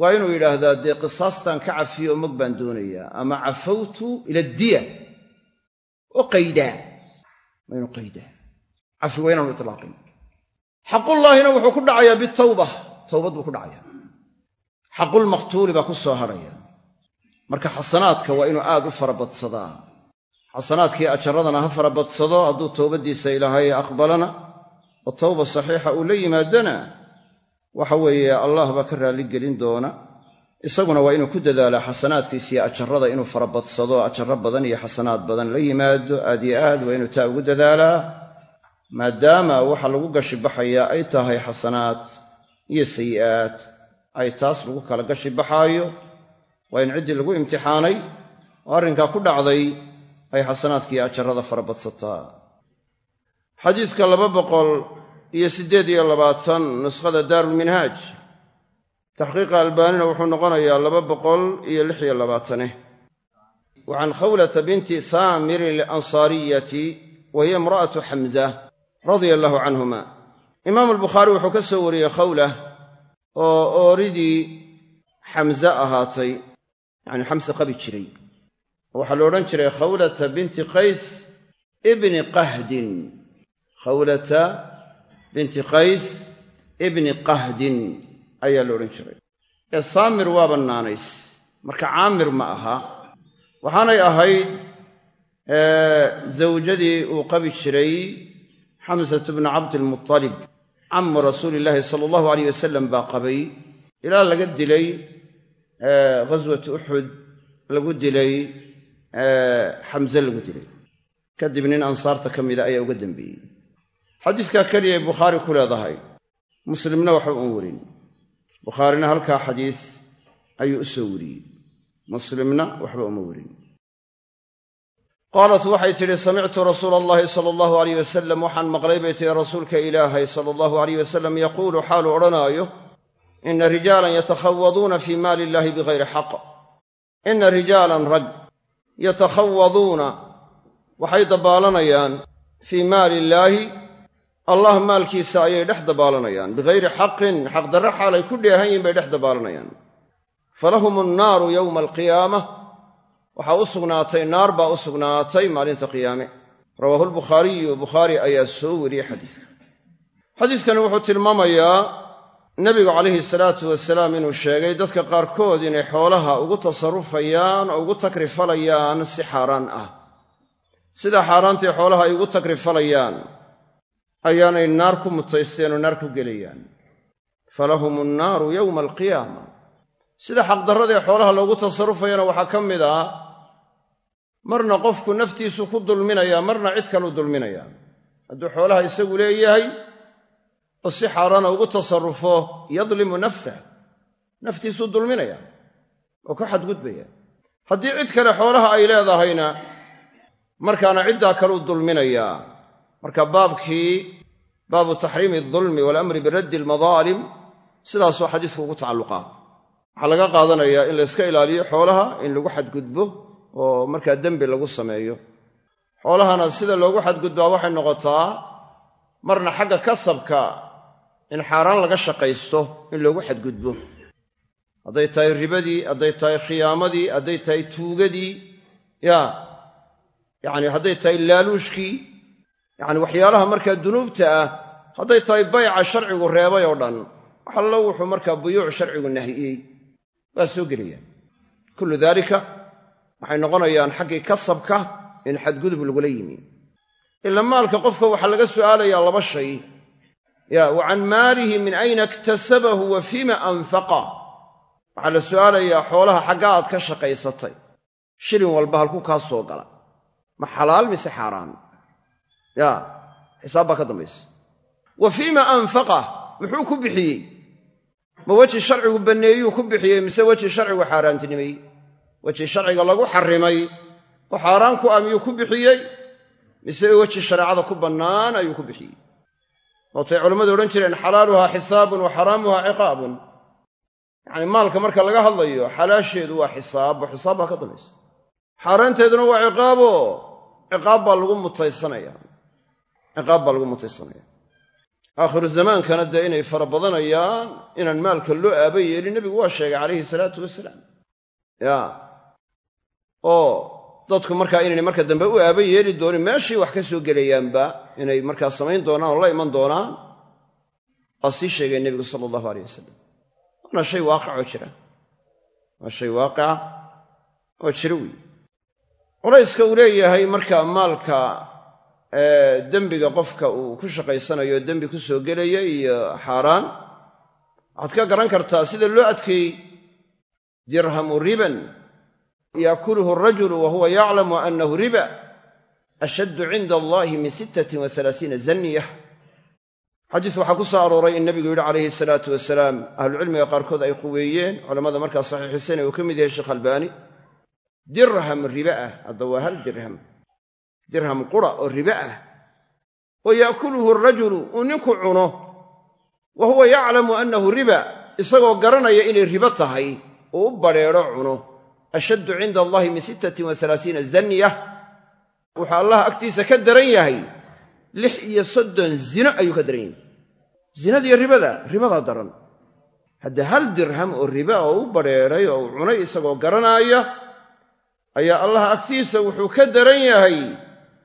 Waa inuu yidhaahdaa dee qisaastaan ka cafiye oo mag baan doonayaa ama cafawtu ila diya. Oo qaydaa waa inuu qaydaa cafi waa inaanu itlaaqin. Xaqullaahina wuxuu ku dhacayaa bitawba towbad buu ku dhacayaa. Xaqulmaqtuuli baa ku soo hadhaya marka xasanaadka waa inuu aad u farabadsadaa xasanaadkii ajaradana ha farabadsado hadduu towbaddiisa ilaahay aqbalana oo tawba saxiixa uu la yimaadana waxa weeye allah baa ka raalligelin doona. Isaguna waa inuu ku dadaalaa xasanaadkiisiyo ajarada inuu farabadsado ajarro badan iyo xasanaad badan la yimaado. Aad yo aad waa inuu taa ugu dadaalaa maadaama waxa lagu gashi baxayaa ay tahay xasanaad iyo sayi'aad. Ay taas lagu kala gashi baxaayo. Waa in ciddii lagu imtixaanay oo arrinkaa ku dhacday ay xasanaadkiiyo ajarrada farabadsataa iyo siddeed iyo labaatan nuskhada daarulminhaaj taxqiiqa albaanina wuxuu noqonayaa laba boqol iyo lix iyo labaatane. Wa khawlata binti thaamirin alansaariyati wa hiya imra'atu xamza radia allahu canhuma imaamu albukhaari wuxuu ka soo wariyey khawlah oo ooridii xamse ahaatay yacni xamse qabi jiray. Waxaa la odhan jiray khawlata binti qays ibni qahdin. Khawlata binti qays ibni qahdin ayaa la odhan jiray. Ee saamir waa bannaanays. Marka caamir ma aha waxaanay ahayd zawjadii uu qabi jiray xamsatu bnu cabdilmutalib camu rasuuli illaahi sala allahu alayh wasalam baa qabay. Ilaa laga dilay ghaswat uxud lagu dilay xamse lagu dilay. Kadib nin ansaarta ka mida ayaa uga dambeeyey xadiiskaa keliyay bukhaari ku leedahay. Muslimna waxba uma werin bukhaarina halkaa xadiis ayuu u soo wariyey. Muslimna waxba uma werin qaalat waxay tidhi samictu rasuula allahi sala allahu alayh wasalam waxaan maqlay bay tihi rasuulka ilaahay sala allahu alayh wasalam yaquulu xaalu odhanaayo ina rijaalan yatakhawaduuna fii maali illahi bigayri xaq. Ina rijaalan rag yatakhawaduuna waxay dabaalanayaan fii maali illaahi allah maalkiisa ayay dhex dabaalanayaan. Bigayri xaqin xaqdarre xaalay ku dheehan yihiin bay dhex dabaalanayaan. Falahum annaaru yowma alqiyaama. Waxaa u sugnaatay naar baa u sugnaatay maalinta qiyaame. Rawaahu lbukhaariyu bukhaari ayaa soo wariyey xadiiska. Xadiiskani wuxuu tilmaamayaa nebigu calayhi salaatu wasalaam inuu sheegay dadka qaarkood inay xoolaha ugu tasarrufayaan oo ugu takrifalayaan si xaaraan ah. Sida xaaraantii xoolaha ay ugu takrifalayaan ayaanay naar ku mutaysteen oo naar ku gelayaan. Falahum annaaru yowma alqiyaama. Sida xaqdarradii xoolaha loogu tasarrufayana waxaa ka mid ah marna qofku naftiisu ku dulminayaa marna cid kaluu dulminayaa hadduu xoolaha isagu leeyahay oo si xaaraana ugu tasarrufo yadlimu nafsah naftiisuu dulminaya oo ka xadgudbaya. Haddii cid kale xoolaha ay leedahayna markaana ciddaa kaluu dulminayaa marka baabkii baabu taxriimi aldulmi waalamri biraddi almadaalim sidaasoo xadiisku ugu tacalluqaa waxaa laga qaadanayaa in la yska ilaaliyo xoolaha in lagu xadgudbo oo markaa dembi lagu sameeyo. Xoolahana sida loogu xadgudbaa waxay noqotaa marna xagga kasabka in xaaraan laga shaqaysto in loogu xadgudbo. Hadday tahay ribadii hadday tahay khiyaamadii hadday tahay tuugadii ya yacni hadday tahay laaluushkii yacni waxyaalaha markaa dunuubta ah hadday tahay bayca sharcigu reebay oo dhan wax allo wuxuu markaa buyuuc sharcigu nahiyey. Waa soo gelayaan. Kullu daalika waxay noqonayaan xaggii kasabka in xadgudub lagula yimi. Ila maalka qofka waxaa laga su'aalayaa laba shay. Ya wa can maalihi min ayna iktasabahu wa fiima anfaqa. Waxaa la su'aalayaa xoolaha xaggaa aad ka shaqaysatay. Shilin walba halkuu kaa soo gala. Ma xalaal mise xaaraan ya xisaab baa ka dambaysa wa fiima anfaqa muxuu ku bixiyey? Ma weji sharcigu banneeyuu ku bixiyey mise weji sharcigu xaaraantinimeeyey weji sharciga lagu xarrimay oo xaaraan ku ah miyuu ku bixiyey? Mise weji shareecada ku bannaan ayuu ku bixiyey? Waatay culammadu odhan jireen xalaaluhaa xisaabun wa xaraamuhaa ciqaabun. Yacni maalka marka laga hadlayo xalaasheedu waa xisaabo xisaab baa ka dambaysa xaaraanteeduna waa ciqaabo. Ciqaab baa lagu mutaysanaya ciqaab baa lagu mutaysanaya. Aakhiru zamaankana dee inay fara badanayaan inaan maalka loo aaba yeelin nebigu waa sheegay calayhi salaatu wasalaam. Ya. Oo dadku markaa inaynay marka dambe u aaba yeeli doonin meeshii wax ka soo gelayaanba inay markaa samayn doonaan oo la iman doonaan waa sii sheegay nebigu sala allahu aleyh wasalam waana shay waaqicoo jira. Waa shay waaqica oo jira weyi culayska uu leeyahay marka maalka dembiga qofka uu ku shaqaysanayo dembi ku soo gelaya iyo xaaraan waxaad ka garan kartaa sida loo adkeeyey. Dirhamu riban yaakuluhu arajulu wa huwa yaclamu annahu riba ashaddu cinda allahi min sittatin wa halaasiina zanniyah. Xadiis waxaa ku soo arooray in nebigu yidhi calayhi salaatu wasalaam ahlucilmiga qaarkood ay quweeyeen culammada markaa saxiixisana uu ka mid yahay sheekh albaani dirham riba ah hadda waa hal dirham dirham qura oo riba ah. Wa yaakuluhu arajulu uu ninku cuno. Wa huwa yaclamu annahu riba isagoo garanaya inay ribo tahay. Uu u badrheedho cuno. Ashaddu cinda allahi min sittatin wa halaasiina zanniyah wuxuu allah agtiisa ka daran yahay. Lix iyo soddon zino ayuu ka daran yahay. Zinadiiyo ribada ribadaa daran. Hadda hal dirham oo riba oo u badrheedhay oo uu cunay isagoo garanaaya ayaa allah agtiisa wuxuu ka daran yahay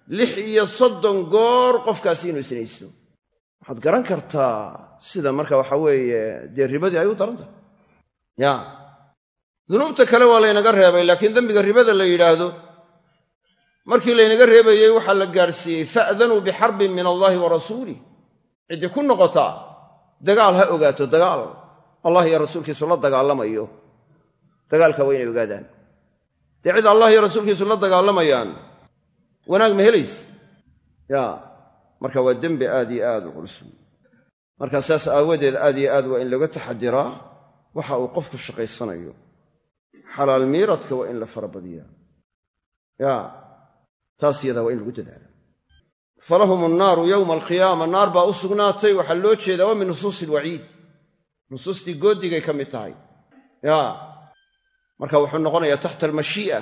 lix iyo soddon goor qofkaasi inuu sinaysto waxaad garan kartaa sida marka waxa weeye dee ribadii ay u daran tahay. Ya. Dunuubta kale waa laynaga reebay laakiin dembiga ribada la yidhaahdo markii laynaga reebayey waxaa la gaadhsiiyey fa'danuu bixarbin min allaahi wa rasuulih ciddii ku noqotaa dagaal ha ogaato dagaal. Allah iyo rasuulkiisu la dagaalamayo. Dagaalka waa inay ogaadaan. Dee cid allah iyo rasuulkiisu la dagaalamayaan wanaag ma helays? Ya marka waa dembi aad iyo aad u culus. Marka saas aawadeed aad iyo aad waa in laga taxadiraa waxa uu qofku shaqaysanayo. Xalaal miiradka waa in la farabadiyaa. Ya taas iyadaa waa in lagu dadaala falahum annaaru yowma alqiyaama naar baa u sugnaatay waxaa loo jeedaa waa min nusuusi alwaciid nusuustii gooddigay ka mid tahay. Ya marka wuxuu noqonayaa taxta almashii'a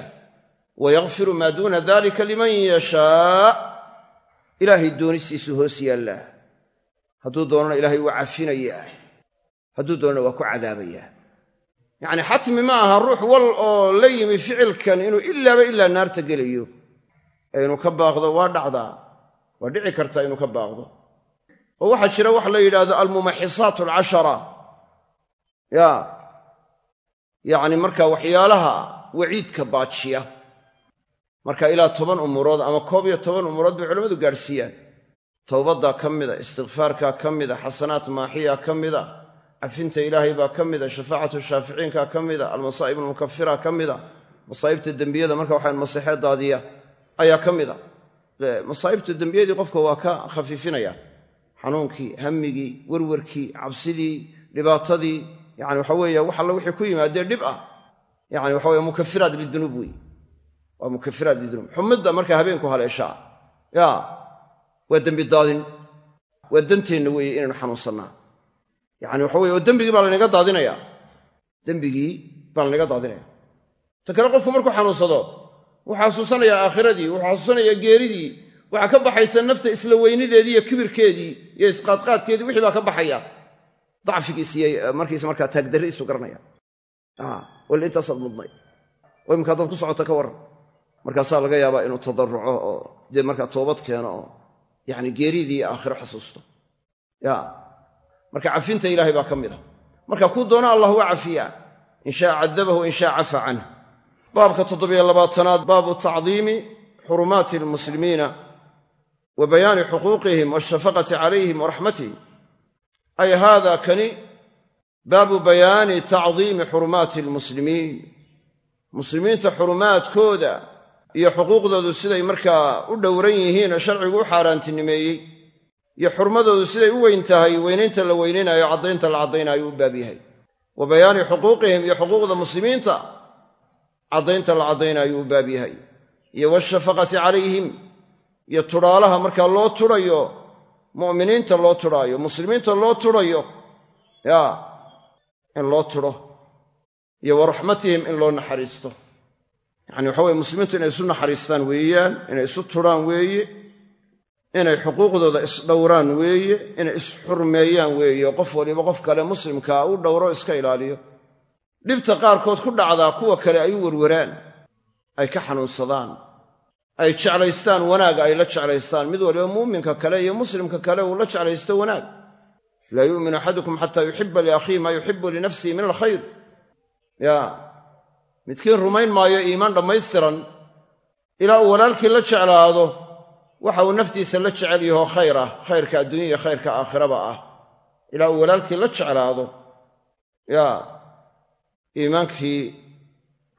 wa yakfiru maa duuna dalika liman yashaa ilaahay doonistiisu hoos yaallaa hadduu doonana ilaahay waa cafinayaa hadduu doonana waa ku cadaabayaa yacni xatmi ma aha ruux wal oo la yimi ficilkan inuu ilaaba ilaa naarta gelayo ee inuu ka baaqdo waa dhacdaa waa dhici kartaa inuu ka baaqdo oo waxaa jira waxa la yidhaahdo almumaxisaat alcashara ya yacni marka waxyaalaha waciidka baajiya marka ilaa toban umurood ama koob iyo toban umurood bay culammadu gaadhsiiyaan. Towbaddaa ka mida istikfaarkaa ka mida xasanaat maaxiya ka mida cafinta ilaahay baa ka mida shafaacatu shaaficiinka ka mida almasaa'ib almukafira ka mida masaa'ibta dembiyada marka waxaan masixee daadiya ayaa ka mida masaa'ibta dembiyadii qofka waa ka khafiifinaya. Xanuunkii hammigii werwarkii cabsidii dhibaatadii yani waxa weeye wax alla wixii ku yimaadee dhib ah. Yani waxa weye mukafiraat lidunuub wey waa mukafiraat lidunuub xumidda markaa habeenku haleeshaa. Ya waa dembi daadin. Waa danteenna weeye inaynu xanuunsannaa. Yani waxa weye oo dembigii baa laynaga daadinayaa dembigii baa laynaga daadinaya. Ta kale qofku markuu xanuunsado wuxuu xasuusanayaa aakhiradii wuxuu xasuusanayaa geeridii waxaa ka baxaysa nafta isla weynideedii iyo kibirkeedii iyo isqaadqaadkeedii wixii baa ka baxaya. Dacfigiis iyo markiisa markaa taagdarridiisu garanaya. Wal intaasaad mudnay. Oo imika haddaad ku socota ka warran markaasaa laga yaabaa inuu tadarruco oo dee markaa toobad keeno oo yacni geeridii aakhiro xasuusto. Ya marka cafinta ilaahay baa ka mid a marka kuu doona allah waa cafiyaa in shaa cadabahu in shaa cafa canh baabka toddobiyo labaatanaad baabu tacdiimi xurumaati almuslimiina wa bayaani xuquuqihim waashafaqati calayhim waraxmatihim ay haada kani baabu bayaani tacdiimi xurumaati almuslimiin. Muslimiinta xurumaadkooda iyo xuquuqdoodu siday markaa u dhowran yihiin oo sharcigu u xaaraantinimeeyey iyo xurmadoodu siday u weyn tahay weynaynta la weynaynayo caddaynta la caddaynayo u baab yahay. Wa bayaani xuquuqihim iyo xuquuqda muslimiinta caddaynta la caddaynayo u baab yahay. Iyo washafaqati calayhim iyo tudhaalaha markaa loo tudhayo mu'miniinta loo tudhaayo muslimiinta loo tudhayo yaa in loo tudho iyo wa raxmatihim in loo naxariisto yacani waxa weye muslimiintu inay isu naxariistaan weeyaan inay isu tudhaan weeye inay xuquuqdooda isdhowraan weeye inay isxurmeeyaan weeye qof waliba qof kale muslimkaa u dhowro iska ilaaliyo. Dhibta qaarkood ku dhacdaa kuwa kale ay u werwaraan ay ka xanuunsadaan ay jeclaystaan wanaag ay la jeclaystaan. Mid waliba muuminka kale iyo muslimka kale uu la jeclaysto wanaag. Laa yu'minu axadukum xataa yuxiba liakhiihi maa yuxibu linafsihi min alkhayr. Ya midkiin rumayn maayo iimaan dhammaystiran ilaa uu walaalkii la jeclaado waxa uu naftiisa la jecel yaho khayr ah khayrka adduunya iyo khayrka aakhiraba ah. Ilaa uu walaalkii la jeclaado ya iimaankii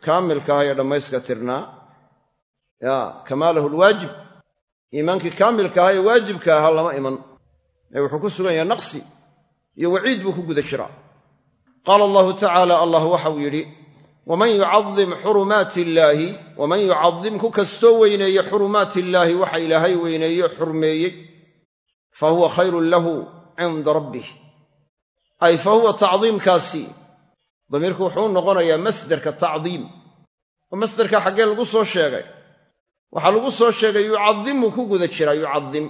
kaamilka ah ee dhammayska tirnaa ya kamaalahu lwaajib iimaankii kaamilka ahaa ee waajibka ahaa lama iman. Ee wuxuu ku sugan yahay naqsi iyo waciid buu ku guda jiraa. Qaala allahu tacaala allah waxau yidhi waman yucadim xurumaati illaahi waman yucadim ku kastoo weyneeye xurumaati illaahi waxa ilaahay weyneeye xurmeeyey fa huwa khayrun lahu cinda rabbih ay fa huwa tacdiimkaasi damiirku wuxuu u noqonayaa masderka tacdiim oo masderka xaggee lagu soo sheegay waxaa lagu soo sheegay yucadimuu ku guda jiraa yucadim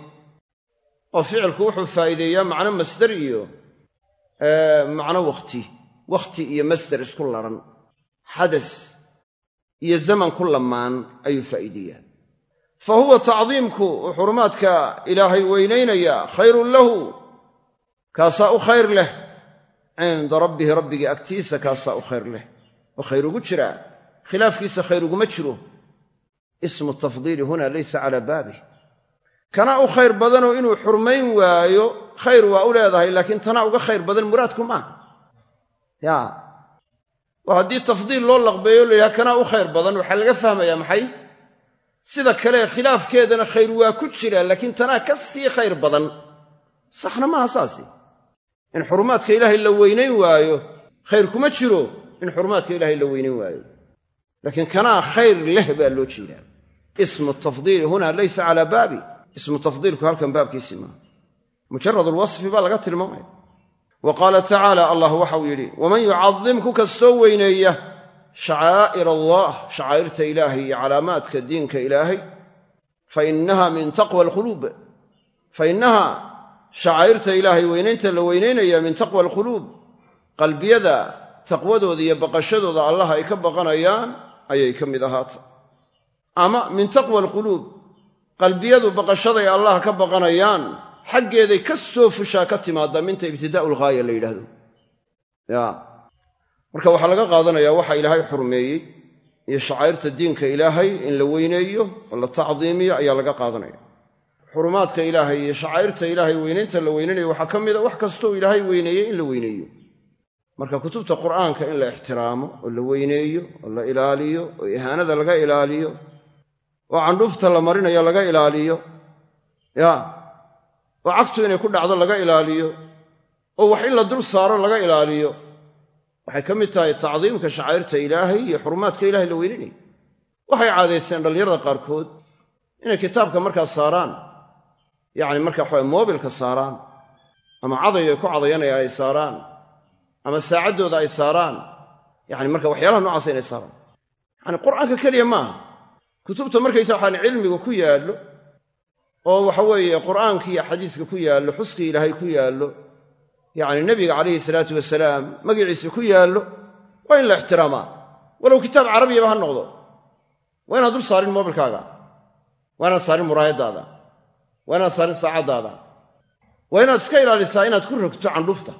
oo ficilku wuxuu faa'iideeyaa macno masder iyo macno wakhti wakhti iyo masder isku laran xadas iyo zaman ku lamaan ayuu faa'iideeyaa fa huwa tacdiimku uu xurumaadka ilaahay weynaynayaa khayrun lahu kaasaa u khayr leh. Cinda rabbihi rabbigii agtiisa kaasaa u khayr leh. Oo khayr ugu jiraa khilaafkiisa khayr uguma jiro. Ismu tafdiili huna laysa calaa baabih kana u khayr badanoo inuu xurmayn waayo khayr waa u leedahay laakiin tana uga khayr badan muraadku maaha oo haddii tafdiil loo laqbeeyo la yidhaha kanaa u khayr badan. Waxaa laga fahmayaa maxay? Sida kale khilaafkeedana khayr waa ku jira laakiin tanaa ka sii khayr badan. Saxna maaha saasi. In xurumaadka ilaahay la weynayn waayo khayr kuma jiro in xurumaadka ilaahay la weynayn waayo. Laakiin kanaa khayr leh baa loo jeedaa. Ismu tafdiili huna laysa calaa baabi. Ismu tafdiilku halkan baabkiisii maaha mujarad alwasfi baa laga tilmaamaya wa qaala tacaala allah waxau yidhi waman yucadim ku kastoo weyneeya shacaa'ir allah shacaa'irta ilaahay iyo calaamaadka diinka ilaahay fa innaha min taqwa alquluub. Fa innaha shacaa'irta ilaahay weynaynta la weynaynaya min taqwa alquluub. Qalbiyada taqwadooda iyo baqashadooda allah ay ka baqanayaan ayay ka mid ahaata ama min taqwa alquluub qalbiyadu baqashaday allah ka baqanayaan xaggeeday ka soo fushaa ka timaadda minta ibtidaa'u lghaaya la yidhaahdo. Ya. Marka waxaa laga qaadanayaa waxa ilaahay xurmeeyey iyo shacaa'irta diinka ilaahay in la weyneeyo oo la tacdiimiyo ayaa laga qaadanaya. Xurumaadka ilaahay iyo shacaa'irta ilaahay weynaynta la weynanayo waxaa ka mida wax kastooo ilaahay weyneeyey in la weyneeyo. Marka kutubta qur'aanka in la ixtiraamo oo la weyneeyo oo la ilaaliyo oo ihaanada laga ilaaliyo oo candhuufta la marinayo laga ilaaliyo. Ya oo cagtu inay ku dhacdo laga ilaaliyo oo wax in la dul saaro laga ilaaliyo. Waxay ka mid tahay tacdiimka shacaa'irta ilaahay iyo xurumaadka ilahay la weynanayo waxay caadaysteen dhallinyarada qaarkood inay kitaabka markaa saaraan yacni marka waxawe moobilka saaraan ama caday ay ku cadayanayaan ay saaraan ama saacaddooda ay saaraan yacni marka waxyaalaha noocaasa inay saaraan. Yacani qur'aanka keliya maaha. Kutubta markaysa waxaan cilmiga ku yaallo oo waxa weeye qur'aankii iyo xadiiska ku yaallo xuskii ilaahay ku yaallo yacni nebiga calayhi salaatu wasalaam magiciisa ku yaallo waa in la ixtiraamaa walow kitaab carabiyaba ha noqdo. Waa inaad dul saarin moobilkaaga waa inaad saarin muraayaddaada waa inaad saarin saacaddaada waa inaad iska ilaalisaa inaad ku rogto candhufta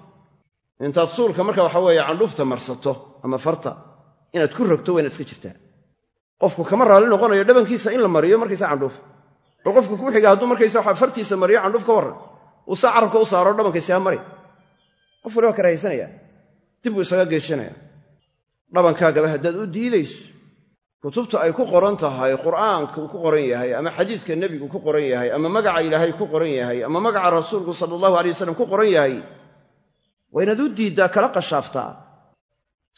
intaad suulka marka waxa weeye candhufta marsato ama farta inaad ku rogto waa inaad iska jirtaa. Qofku kama raalli noqonayo dhabankiisa in la mariyo markaysa candhuuf bal qofka kuu xiga hadduu markaysa fartiisa mariyo candhuuf ka warran. Uu saa carabka u saaro dhabankaysa ha mari qof wali waa karahaysanaya dib buu isaga geeshanaya. Dhabankaagaba haddaad u diidayso. Kutubta ay ku qoran tahay qur'aanka uu ku qoran yahay ama xadiiska nebigu ku qoran yahay ama magaca ilaahay ku qoran yahay ama magaca rasuulku sala allahu alay wasalam ku qoran yahay waa inaad u diiddaa kala qashaaftaa.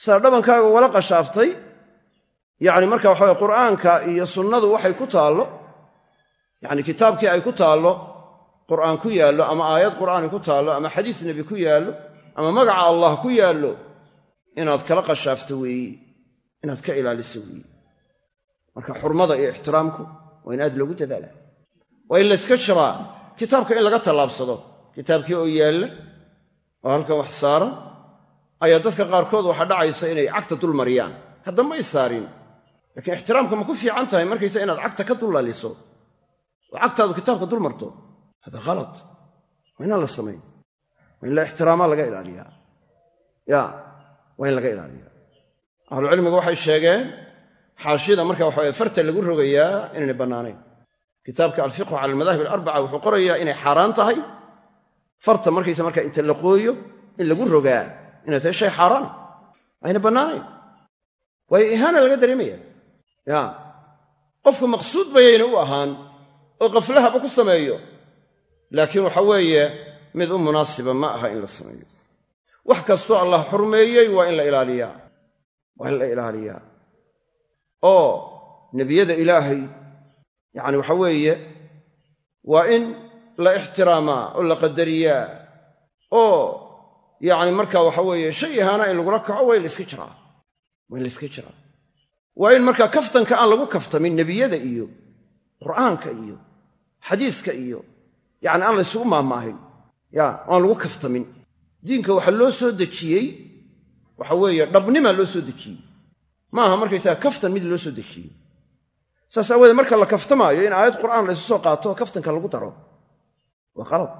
Sidaa dhabankaaga ugala qashaaftay yacni marka waxaweye qur'aanka iyo sunnadu waxay ku taallo yacni kitaabkii ay ku taallo qur'aan ku yaallo ama aayad qur'aani ku taallo ama xadiis nebi ku yaallo ama magaca allah ku yaallo inaad kala qashaafto weeye inaad ka ilaaliso weeye marka xurmada iyo ixtiraamku waa in aad loogu dadaalaa. Waa in layska jiraa kitaabka in laga tallaabsado kitaabkii oo yaalla oo halkan wax saaran ayaa dadka qaarkood waxaa dhacaysa inay cagta dul mariyaan. Hadda may saarin laakiin ixtiraamka ma ku fiican tahay markaysa inaad cagta ka dullaliso oo cagtaadu kitaabka dul marto. Hada khalad waa inaan la samayn waa in la ixtiraamaa laga ilaaliyaa ya waa in laga ilaaliyaa ahlucilmigu waxay sheegeen xaashiyada marka waxaweye farta lagu rogayaa inaynay bannaanayn. Kitaabka alfiqhu cala almadaahib alarbaca wuxuu qorayaa inay xaaraan tahay. Farta markaysa marka inta la qooyo in lagu rogaa inay tahay shay xaaraana ayna bannaanayn. Waayo ihaana laga dareemaya ya qofku maqsuud bayayna u ahaan oo qaflahaba ku sameeyo. Laakiin waxa weeye mid u munaasiba ma aha in la sameeyo. Wax kastoo allah xurmeeyey waa in la ilaaliyaa. Waa in la ilaaliyaa. Oo nebiyada ilaahay yacni waxa weeye waa in la ixtiraamaa oo la qadariyaa. Oo yacni marka waxa weeye shay ahaana in lagula kaco waa in la iska jiraa. Waa in la iska jiraa. Waa in marka kaftanka aan lagu kaftamin nebiyada iyo qur'aanka iyo xadiiska iyo yacni aan la ysugu maahmaahin ya aan lagu kaftamin. Diinka waxaa loo soo dejiyey waxa weeye dhabnimaa loo soo dejiyey. Maaha markaysaga kaftan mid loo soo dejiyey. Saas aawoodee marka la kaftamaayo in aayad qur'aan la ysu soo qaato kaftanka lagu daro waa qalad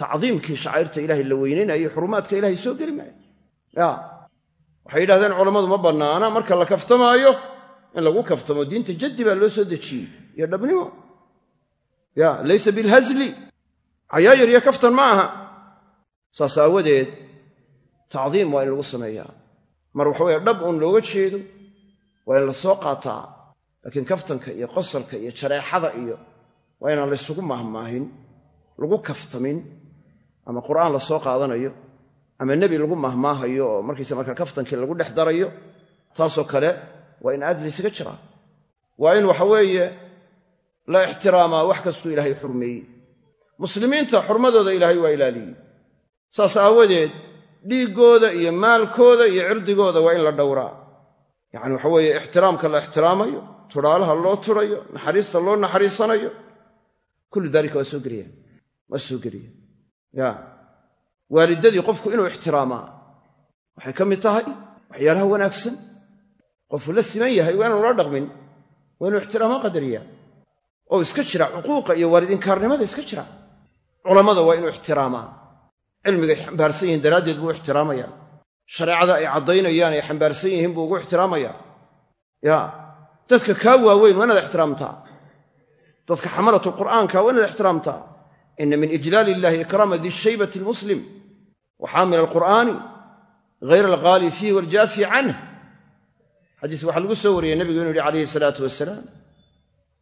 tacdiimkii shacairta ilaahay la weynaynayo xurumaadka ilahay soo geli maayo. Ya waxay yidhahdeen culammadu ma bannaana marka la kaftamaayo in lagu kaftamo diinta jaddi baa loo soo dejiyey iyo dhabnimo ya laysa bilhasli cayaayar iyo kaftan ma aha. Saas aawadeed tacdiim waa in lagu sameeyaa. Mar waxaweye dhab uun looga jeedo waa in la soo qaataa. Laakiin kaftanka iyo qosolka iyo jareexada iyo waa inaan laysugu mahmaahin lagu kaftamin ama qur'aan la soo qaadanayo ama nebi lagu mahmaahayo oo markiisa markaa kaftankii lagu dhex darayo taasoo kale waa in aad laysaga jiraa. Waa in waxa weeye la ixtiraamaa wax kastuu ilaahay xurmeeyey. Muslimiinta xurmadooda ilaahay waa ilaaliyey. Saas aawadeed dhiiggooda iyo maalkooda iyo cirdigooda waa in la dhowraa. Yacani waxa weeye ixtiraamka la ixtiraamayo tudhaalaha loo turayo naxariista loo naxariisanayo kullu daalika waa soo geliyaan waa soo geliyaan ya. Waalidadii qofku inuu ixtiraamaa waxay ka mid tahay waxyaalaha wanaagsan. Qofuu la siman yahay waa inaan ula dhaqmin waa inuu ixtiraamaa qadariyaa oo iska jira cuquuqa iyo waalidinkaarnimada iska jira. Culammada waa inuu ixtiraamaa. Cilmigay xambaarsan yihiin daraaddeed buu ixtiraamaya. Shareecada ay caddaynayaan ay xambaarsan yihiin buu ugu ixtiraamaya. Ya dadka kaa waaweyn waa inaad ixtiraamtaa. Dadka xamalatu qur'aanka waa inaad ixtiraamtaa. Ina min ijlaali illahi ikraama di shaybati almuslim. Wa xaamil alqur'aani hayra alghaali fiihi waljaafi canh xadiis waxaa lagu soo wariyey nebigu inu yihi calayhi salaatu wasalaam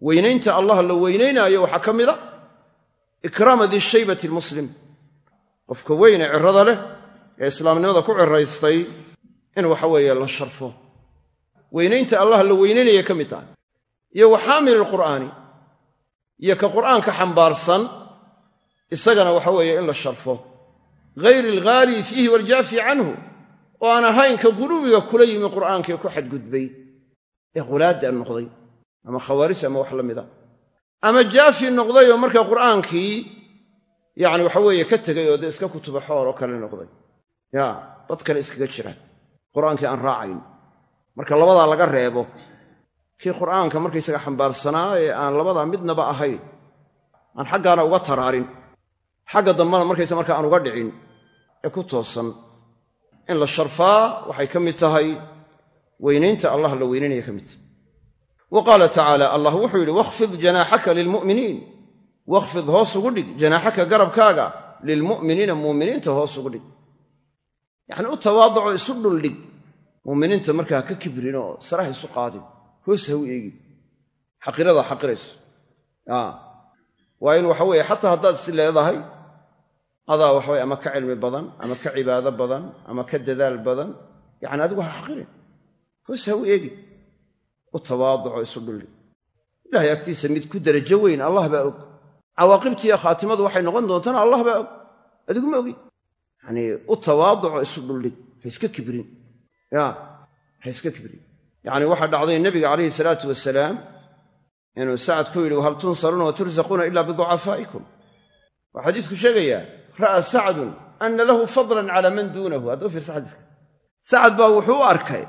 weynaynta allah la weynaynaayo waxaa ka mida ikraama di shaybati almuslim. Qofka weyne cirada leh ee islaamnimada ku ciraystay in waxa weeye la sharfo. Weynaynta allah la weynaynaya ka mid tahay. Iyo wa xaamil alqur'aani. Iyo ka qur'aanka xambaarsan isagana waxa weeye in la sharfo. Hayri alghaali fiihi waljaafi canhu oo aan ahayn ka guluwiga kula yimi qur'aankii ku xadgudbay. Ee qulaadda noqday ama khawaarij ama wax la mida ama jaafi noqday oo markaa qur'aankii yacni waxa weeye ka tegay oo dee iska kutuba xoor oo kale noqday. Ya dad kale iskaga jiraan. Qur'aankii aan raacayn. Marka labadaa laga reebo. Kii qur'aanka markaysaga xambaarsanaa ee aan labadaa midnaba ahayn. Aan xaggaana uga taraarin. Xagga dambena markaysa marka aan uga dhicin ee ku toosan. In la sharfaa waxay ka mid tahay. Weynaynta allah la weynaynaya ka mid. tahay wa qaala tacaala allah wuxuu yidhi wakhfid janaaxaka lilmu'miniin. Wakhfid hoos ugu dhig janaaxaka garabkaaga. Lilmu'miniina muuminiinta hoos ugu dhig. Yacni u tawaadaco isu dhuldhig muuminiinta markaa ka kibrin oo saraha isu qaadin. Hoos ha u eegin xaqiradaa xaqirayso. Waa in waxa weeye xataa haddaad is leedahay adaa waxaweye ama ka cilmi badan ama ka cibaado badan ama ka dadaal badan yacni adigu ha xaqirin. Hoos ha u isu dhuldhig ilahay agtiisa mid ku derajo weyn allah baa og. Cawaaqibtiiyo khaatimadu waxay noqon doontana allah baa og. Adigu ma ogin yanii u tawaadaco isu dhuldhig ha iska kibrin. Ya ha iska kibrin. Yacni waxaa dhacday nebiga calayhi salaatu wasalaam inuu sacad ku yidhi wahal tunsaruuna wa tursaquuna ila biducafaa'ikum. Waa xadiisku sheegayaa ra'a sacdun ana lahu fadlan cala man duunahu. Hadduu fiirsa xadiiska. Sacad baa wuxuu u arkay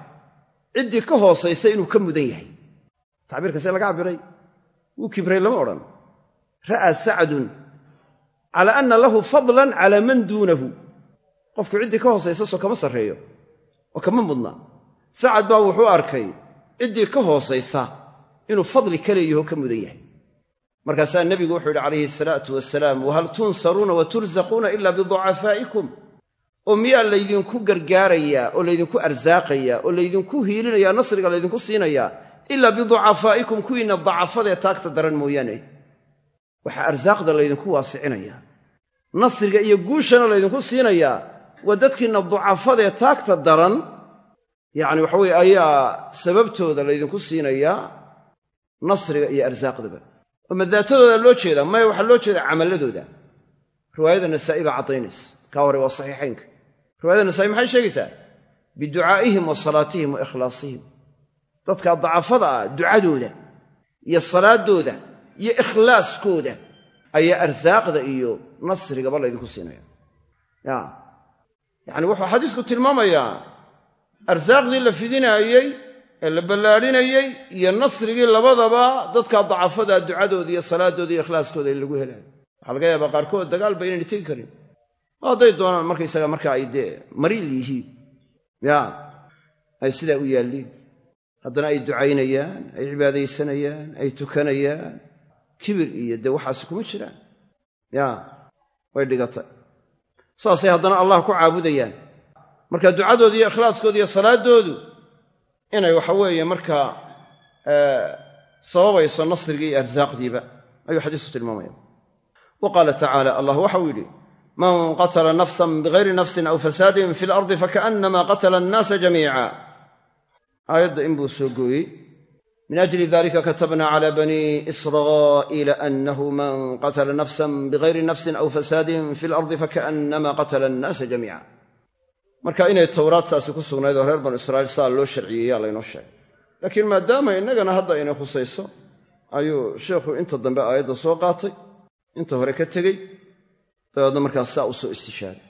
ciddii ka hoosaysa inuu ka mudan yahay. Tacbiirka see laga cabbiray wuu kibray lama odhan. Ra'a sacdun cala anna lahu fadlan cala man duunahu. Qofku ciddii ka hoosaysa soo kama sarreeyo oo kama mudna. Sacad baa wuxuu arkay ciddii ka hoosaysa inuu fadli ka leeyaho ka mudan yahay. Markaasaa nebigu wuxuu yidhi calayhi salaatu wasalaam wahal tunsaruuna wa tursaquuna ila biducafaa'ikum oo miyaa laydinku gargaarayaa oo laydinku arsaaqayaa oo laydinku hiilinayaa nasriga laydinku siinayaa ilaa biducafaa'ikum kuwiinna dacafadee taagta daran mooyaane. Waxaa arsaaqda laydinku waasicinayaa nasriga iyo guushana laydinku siinayaa waa dadkiinna ducafadee taagta daran yacni waxa weye ayaa sababtooda laydinku siinayaa nasriga iyo arsaaqdaba. Oo madaatadooda loo jeedaa maya waxaa loo jeedaa camalladooda riwaayada nasaa'i baa caddaynaysa kaa hore waa saxiixaynka riwaayada nasaa'i maxay sheegaysaa? Biducaa'ihim wa salaatihim wa ikhlaasihim. Dadka dacafada ah ducadooda iyo salaadooda iyo ikhlaaskooda ayaa arsaaqda iyo nasrigaba laydinku siinaya. Ya. Yacani wuxuu xadiisku tilmaamayaa arsaaqdii la fidinaayey ee la ballaadhinayey iyo nasrigii labadaba dadka dacafada ducadooda iyo salaadooda iyo ikhlaaskooda in lagu helayo waxaa laga yaabaa qaarkood dagaalba inayna tegi karin oo hadday doonaan markaysaga marka ay dee mariil yihiin. Ya ay sidaa u yaalliin. Haddana ay ducaynayaan ay cibaadaysanayaan ay tukanayaan. Kibir iyo dee waxaasi kuma jiraan. Ya way dhigatay. Saasay haddana allah ku caabudayaan. Marka ducadooda iyo ikhlaaskooda iyo salaadoodu inay waxa weeye markaa sababayso nasrigii iyo arsaaqdiiba. Ayuu xadiisku tilmaamaya wa qaala tacaala allah waxau yidhi man qatla nafsan bigayri nafsin aw fasaadin fi lardi fakaannama qatla annaasa jamiica. Aayadda inbuu soo gooyey. Min ajli dalika katabna cala bani israa'iila anahu man qatla nafsan bigayri nafsin aw fasaadin fi lardi fakaannama qatla annaasa jamiica. Marka inay towraad taasi ku sugnayd oo reer banu israiil saa loo sharciyeeyaa laynoo sheegay. Laakiin maadaama innagana hadda inay khusayso ayuu sheikhu inta dambe aayadda soo qaatay inta hore ka tegey dabeedna markaas saa u soo istishaaray.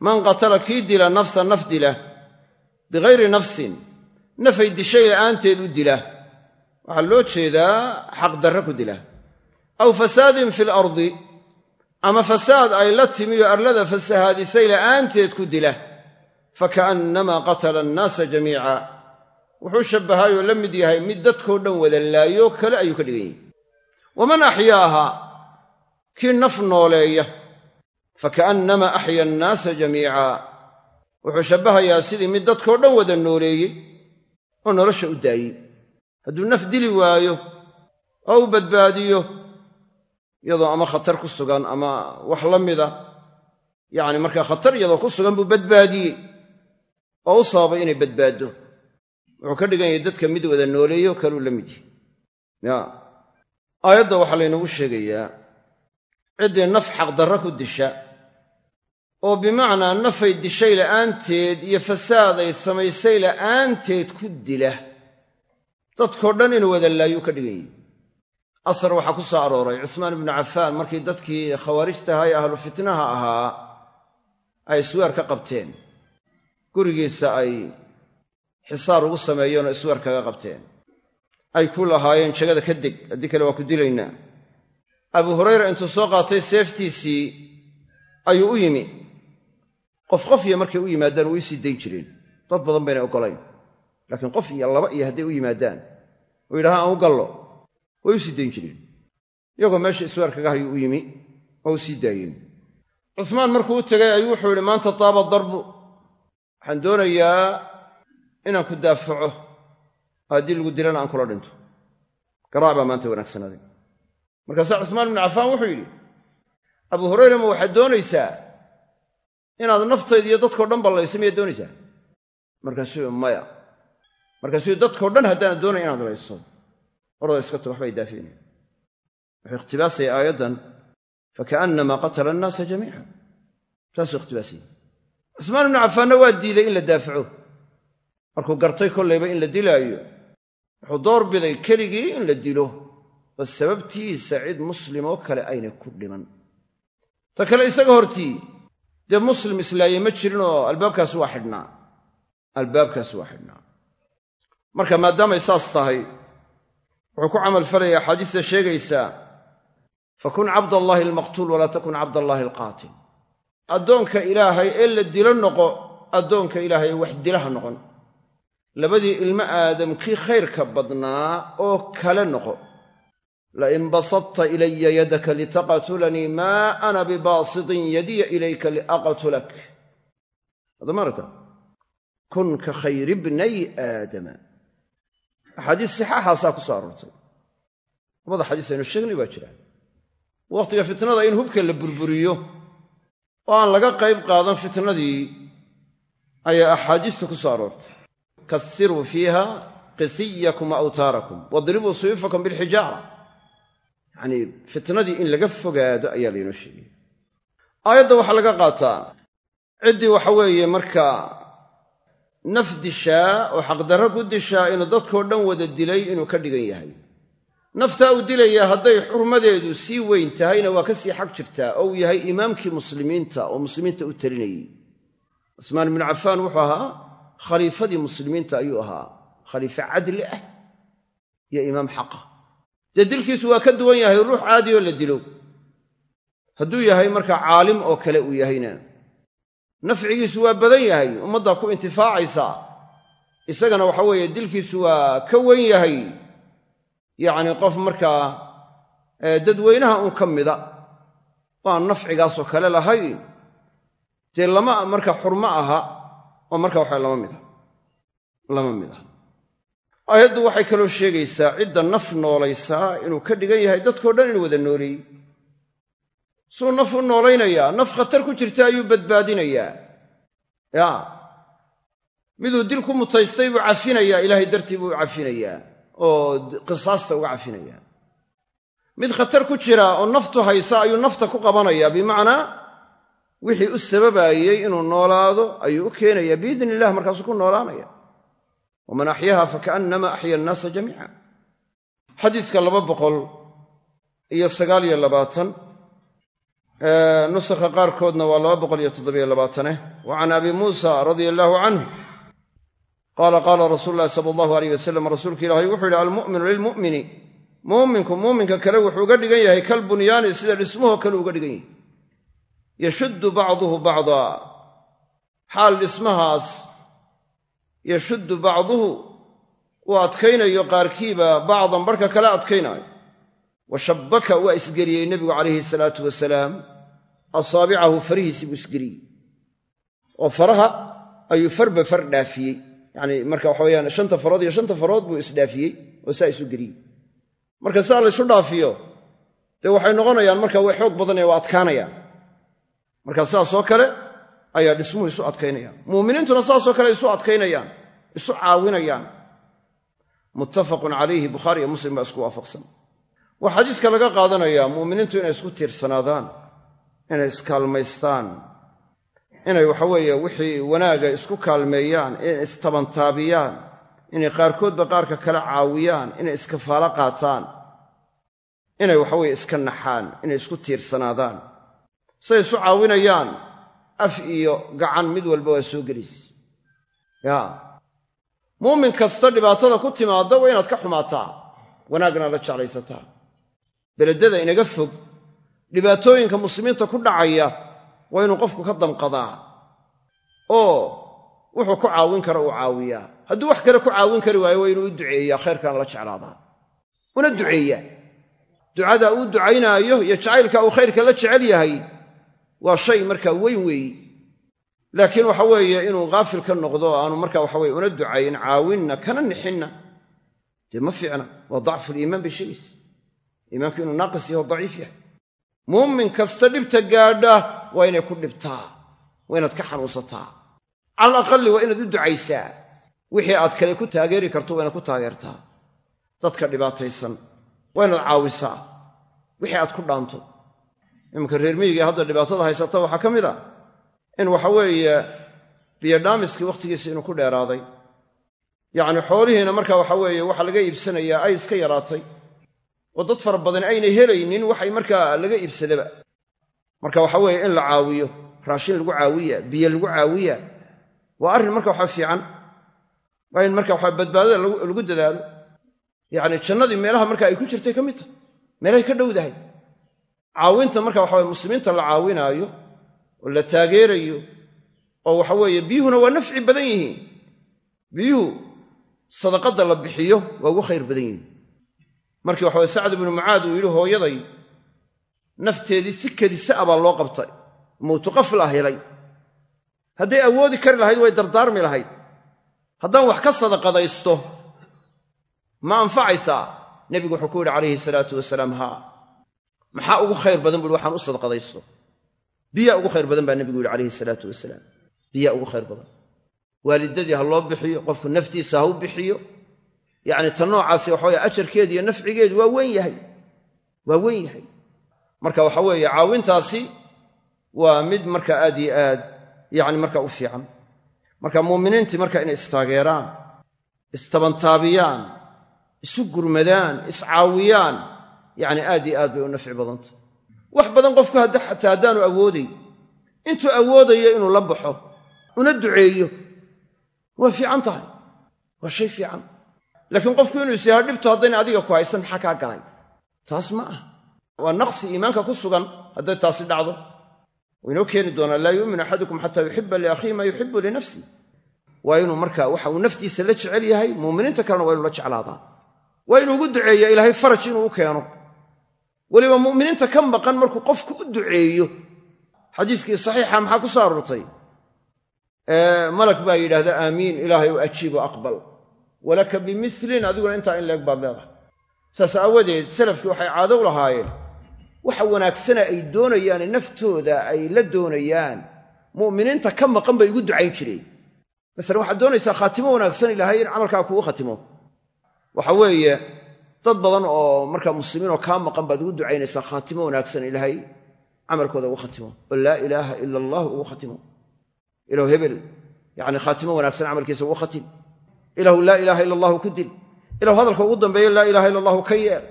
Man qatala kii dila nafsan naf dila. Bigayri nafsin nafay dishay la'aanteed u dila. Waxaa loo jeedaa xaqdarre ku dila. Aw fasaadin fi lardi ama fasaad ay la timi oo arlada fasahaadisay la'aanteed ku dila. Fakaannamaa qatala annaasa jamiica. Wuxuu shabbahaayoo la mid yahay mid dadkoo dhan wada laayo kale ayuu ka dhigan yahay. Waman axyaaha kii naf nooleeya fakaannamaa axya annaasa jamiica wuxuu shabbahayaa sidii mid dadkoo dhan wada nooleeyey oo nolosha u daayey hadduu naf dili waayo oo u badbaadiyo iyadoo ama khatar ku sugan ama wax la mida yacni markaa khatar iyadoo ku sugan buu badbaadiyey oo u sababay inay badbaaddo wuxuu ka dhigan yahay dadka mid wada nooleeyo kaluu la mid yahy ya aayadda waxaa laynagu sheegayaa ciddii naf xaqdarra ku disha oo bimacnaa nafay dishay la'aanteed iyo fasaad ay samaysay la'aanteed ku dila. Dadkoo dhan inuu wada laayuu ka dhigan yahy asar waxaa ku soo arooray cusmaan ibnu cafaan markii dadkii khawaarijtahaa ee ahlu fitnaha ahaa ay isweer ka qabteen. Gurigiisa ay xisaar ugu sameeyeen oo isweer kaga qabteen. Ay ku lahaayeen jagada ka deg haddii kale waa ku dilaynaa abu hurayra intuu soo qaatay seeftiisii ayuu u yimi qof qof iyo markay u yimaadaan way sii dayn jireen. Dad badan baynay oggolayn laakiin qof iyo laba iyo hadday u yimaadaan oo yidhahaan aan u gallo. Way u sii dayn jireen. Iyagoo meesha isweer kaga hayuu u yimi oo u sii daayeen. Cusmaan markuu u tegay ayuu wuxuu yidhi maanta taaba darbu. Waxaan doonayaa inaan ku daafaco haddii lagu dilana aan kula dhinto. Garaac baa maanta wanaagsanaaday markaasaa cusmaan ibnu cafaan wuxuu yidhi abu hurayra ma waxaad doonaysaa inaad naftayda iyo dadkao dhan ballayso miyaad doonaysaa? Markaasuu maya. Markaasuu dadkao dhan haddaanad doonaya inaad layso orada iska ta waxbay daafiinaya wuxuu ikhtibaasaya aayaddan fakaannamaa qatala annaasa jamiica taasuu ikhtibaasaya cusmaan ibnu cafaanna waa diiday in la daafaco. Markuu gartay kollayba in la dilaayo wuxuu door biday keligii in la dilo oo sababtiisa cid muslim oo kale aynay ku dhiman. Ta kale isaga hortii dee muslim islaaye ma jirin oo albaabkaasi waa xidhnaa. Albaabkaasi waa xidhnaa. Marka maadaamay saas tahay wuxuu ku camal falaya axaadiista sheegaysaa fakun cabdallaahi almaqtuul walaa takun cabdallaahi alqaatil. Addoonka ilaahay ee la dilo noqo addoonka ilaahay wax dilaha noqon. Labadii ilmo aadam kii khayrka badnaa oo kale noqo lain basadta ilaya yadaka litaqtulanii maa ana bibaasitin yadiya ilayka liaqtulak adamaarta kun ka khayri bnay aadama axaadiis sixaaxaasaa ku soo aroortay labada xadiis aynu sheegnay baa jiraan wakhtiga fitnada in hubka la burburiyo oo aan laga qayb qaadan fitnadii ayaa axaadiista ku soo aroortay kasiruu fiiha qisiyakum awtaarakum wadribuu suyuufakum bilxijaara yacnii fitnadii in laga fogaado ayaa laynoo sheegay. Aayadda waxaa laga qaataa. Ciddii waxa weeye markaa naf dishaa oo xaqdarro ku dishaa inuu dadkoo dhan wada dilay inuu ka dhigan yahay. Naftaa uu dilayaa hadday xurmadeedu sii weyn tahayna waa ka sii xag jirtaa oo uu yahay imaamkii muslimiinta oo muslimiinta u talinayey cusmaan ibnu cafaan wuxuu ahaa khaliifadii muslimiinta ayuu ahaa khaliife cadli ah iyo imaam xaqa dee dilkiisu waa ka duwan yahay ruux caadi oo la dilo hadduu yahay markaa caalim oo kale uu yahayna. Nafcigiisu waa badan yahay ummaddaa ku intifaacaysaa isagana waxa weeye dilkiisu waa ka wen yahay. Yacni qof markaa dadweynaha un ka mida oo aan nafcigaasoo kale lahayn. Dee lama marka xurmo aha oo marka waxa lama mid ah lama mid ah aayaddu waxay kaloo sheegaysaa cidda naf noolaysaa inuu ka dhigan yahay dadkao dhan inuu wada nooleeyey suu naf u noolaynayaa naf khatar ku jirta ayuu badbaadinayaa. Ya miduu dil ku mutaystay buu cafinayaa ilaahay dartii buu cafinayaa oo qisaasta uga cafinayaa. Mid khatar ku jira oo naftu haysa ayuu nafta ku qabanayaa bimacnaa wixii u sababaayey inuu noolaado ayuu u keenayaa biidni illah markaasuu ku noolaanaya waman axyaha fakaannama axya annaasa jamiica xadiiska laba boqol iyo sagaal iyo labaatan nusakha qaarkoodna waa laba boqol iyo toddobiyo labaataneh wa can abi muusa radia allaahu canhu qaala qaala rasuulu llahi sala allahu aleyh wasalam rasuulka ilaahay wuxuu yidhi almu'minu lilmu'mini muuminku muuminka kale wuxuu uga dhigan yahay kal bunyaani sida dhismuhoo kale uga dhigan yahay yashuddu bacduhu bacdaa yashuddu bacduhu uu adkaynayo qaarkiiba bacdan barhka kale adkaynaayo. Wa shabbaka waa isgeliyey nebigu calayhi salaatu wasalaam asaabicahu farihiisii buu isgeliyey. Oo faraha ayuu farba far dhaafiyey. Yacni marka waxa weyaan shanta farood iyo shanta farood buu isdhaafiyey oo saa isu geliyey. Marka saa laysu dhaafiyo dee waxay noqonayaan marka way xoog badanaya waa adkaanayaan. Marka saasoo kale ayaa dhismuhu isu adkaynayaan. Muuminiintuna saasoo kale isu adkaynayaan isu caawinayaan. Muttafaqun calayhi bukhaari iyo muslim baa isku waafaqsan. Waxaa xadiiska laga qaadanayaa muuminiintu inay isku tiirsanaadaan inay iskaalmaystaan inay waxaweeye wixii wanaaga isku kaalmeeyaan inay istabantaabiyaan inay qaarkoodba qaarka kale caawiyaan inay iskafaalo qaataan inay waxaweye iska naxaan inay isku tiirsanaadaan. Say isu caawinayaan af iyo gacan mid walba waa soo gelaysa ya. Muumin kasta dhibaatada ku timaadda waa inaad ka xumaataa wanaagna la jeclaysataa. Beledada inaga fog dhibaatooyinka muslimiinta ku dhacaya waa inuu qofku ka damqadaa. Oo wuxuu ku caawin kara uu caawiyaa hadduu wax kale ku caawin kari waayo waa inuu u duceeyaa khayrkana la jeclaadaa. Una duceeyaa. Ducada uu ducaynaayo iyo jacaylka uu khayrka la jecel yahay waa shay markaa weyn weeye laakiin waxa weeye inuu haafil ka noqdo aanu marka waxaweye una ducayn caawinna kana nixinna dee ma fiicna? Waa dacfuliimaan bay sheegaysa. Iimaanku inuu naaqis yaho daciif yahay. Muumin kasta dhibta gaadha waa inay ku dhibtaa waa inaad ka xanuunsataa. Cala aqali waa inaad u ducaysaa. Wixii aad kale ku taageeri karto waa inaad ku taageertaa. Dadka dhibaataysan waa inaad caawisaa. Wixii aad ku dhaanto iminka reer miyiga hadda dhibaatada haysata waxaa ka mid a in waxa weeye biyodhaamiskii wakhtigiisa inuu ku dheeraaday. Yacni xoolihiina marka waxa weeye waxa laga iibsanayaa ay iska yaraatay. Oo dad fara badan aynay helaynin waxay markaa laga iibsadaba. Marka waxa weeye in la caawiyo raashin lagu caawiya biyo lagu caawiya waa arrin marka waxa fiican. Waa in marka waxa badbaadada lagu dadaalo. Yacni jannadii meelaha marka ay ku jirtay ka mid tahay meelahay ka dhowdahay caawinta marka waxa muslimiinta la caawinaayo oo la taageerayo oo waxa weeye biyuhuna waa nafci badan yihiin. Biyuhu sadaqadda la bixiyo waa ugu khayr badan yihiin. Markii waxa weye sacd ibnu mucaad uu yidhi hooyaday nafteedii si kedisa a baa loo qabtay. Mowtu qafla helay. Hadday awoodi kari lahayd way dardaarmi lahayd. Haddaan wax ka sadaqadaysto ma anfacaysaa? Nebigu wuxuu ku yidhi calayhi salaatu wasalaam haa maxaa ugu khayr badan? buuhi waxaan u sadaqadaysto biyaa ugu khayr badan baa nebigu yidhi calayhi salaatu wasalaam. Biyaa ugu khayr badan. Waalidadii ha loo bixiyo qofku naftiisa ha u bixiyo. Yacni ta noocaasi waxa weye ajarkeedu iyo nafcigeedu waa weyn yahay. Waa weyn yahay. Marka waxa weeye caawintaasi waa mid marka aad iyo aad yacni marka u fiican. Marka muuminiintii marka inay istaageeraan istabantaabiyaan isu gurmadaan iscaawiyaan yacni aad iyo aad bay u nafci badantah wax badan qofku xataa haddaanu awooday intuu awoodayo inuu la baxo una duceeyo waa fiican tahay. Waa shay fiican. Laakiin qofku inuu is yaha dhibtu haddayna adiga ku haysan maxaa kaa galay? Taas ma ah waa naqsi iimaanka ku sugan hadday taasi dhacdo. Wuu inoo keeni doonaa laa yuuminu axadukum xataa yuxiba liakhiihi maa yuxibu linafsi waa inuu marka waxa uu naftiisa la jecel yahay muuminiinta kalena waa inuu la jeclaadaa. Waa inuu ugu duceeya ilaahay faraj inuu u keeno weliba mu'miniinta ka maqan markuu qofku u duceeyo. Xadiiskii saxiixa maxaa ku soo aroortay malag baa yidhahda aamiin ilaahay u ajiib o aqbal. Walaka bimilin adiguna intaa in leeg baad leedahay. Saas aawadeed salafkii waxay caado u lahaayeen waxa wanaagsana ay doonayaane naftooda ay la doonayaan. Mu'miniinta ka maqan bay ugu ducayn jireen. Masalan waxaad doonaysaa khaatimo wanaagsan ilaahay in camalkaa kugu khatimo. Waxa weeye dad badan oo markaa muslimiin oo kaa maqan baad ugu ducaynaysaa khaatimo wanaagsan ilaahay camalkooda ugu khatimo. Oo laa ilaaha ila allah ugu khatimo. Ilahu hebel yacni khaatimo wanaagsan camalkiisa ugu khatim. Ilahu laa ilaaha ila allahu ku dil. Ilahu hadalka ugu dambeeya laa ilaha illa allahu ka yeel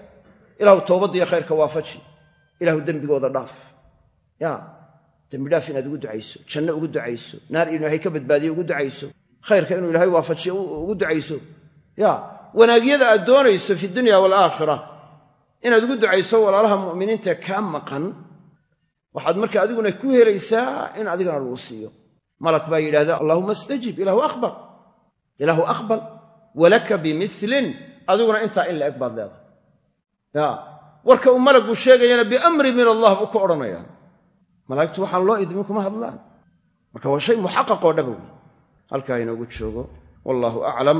ilahu towbaddiiyo khayrka waafaji ilahu dembigooda dhaaf. Ya dembi dhaaf inaad ugu ducayso janno ugu ducayso naar ilaahay ka badbaadiyo ugu ducayso khayrka inuu ilaahay waafajiyo ugu ducayso. Ya wanaagyada aad doonayso fi dunya waalaakhira inaad ugu ducayso walaalaha mu'miniinta kaa maqan waxaad marka adiguna ku helaysaa in adigana lagu siiyo. Malak baa yidhahda allahuma astajib ilahu aqbal ilaahu aqbal walaka bimilin adiguna intaa in la eg baad leedahay. Ya warka uu malaggu sheegayana biamri min allah buu ku odhanaya malaa'igtu waxaan loo idmin kuma hadlaan. Marka waa shay muxaqaqoo dhaba wey halkaa inoogu joogo. Wallahu aclam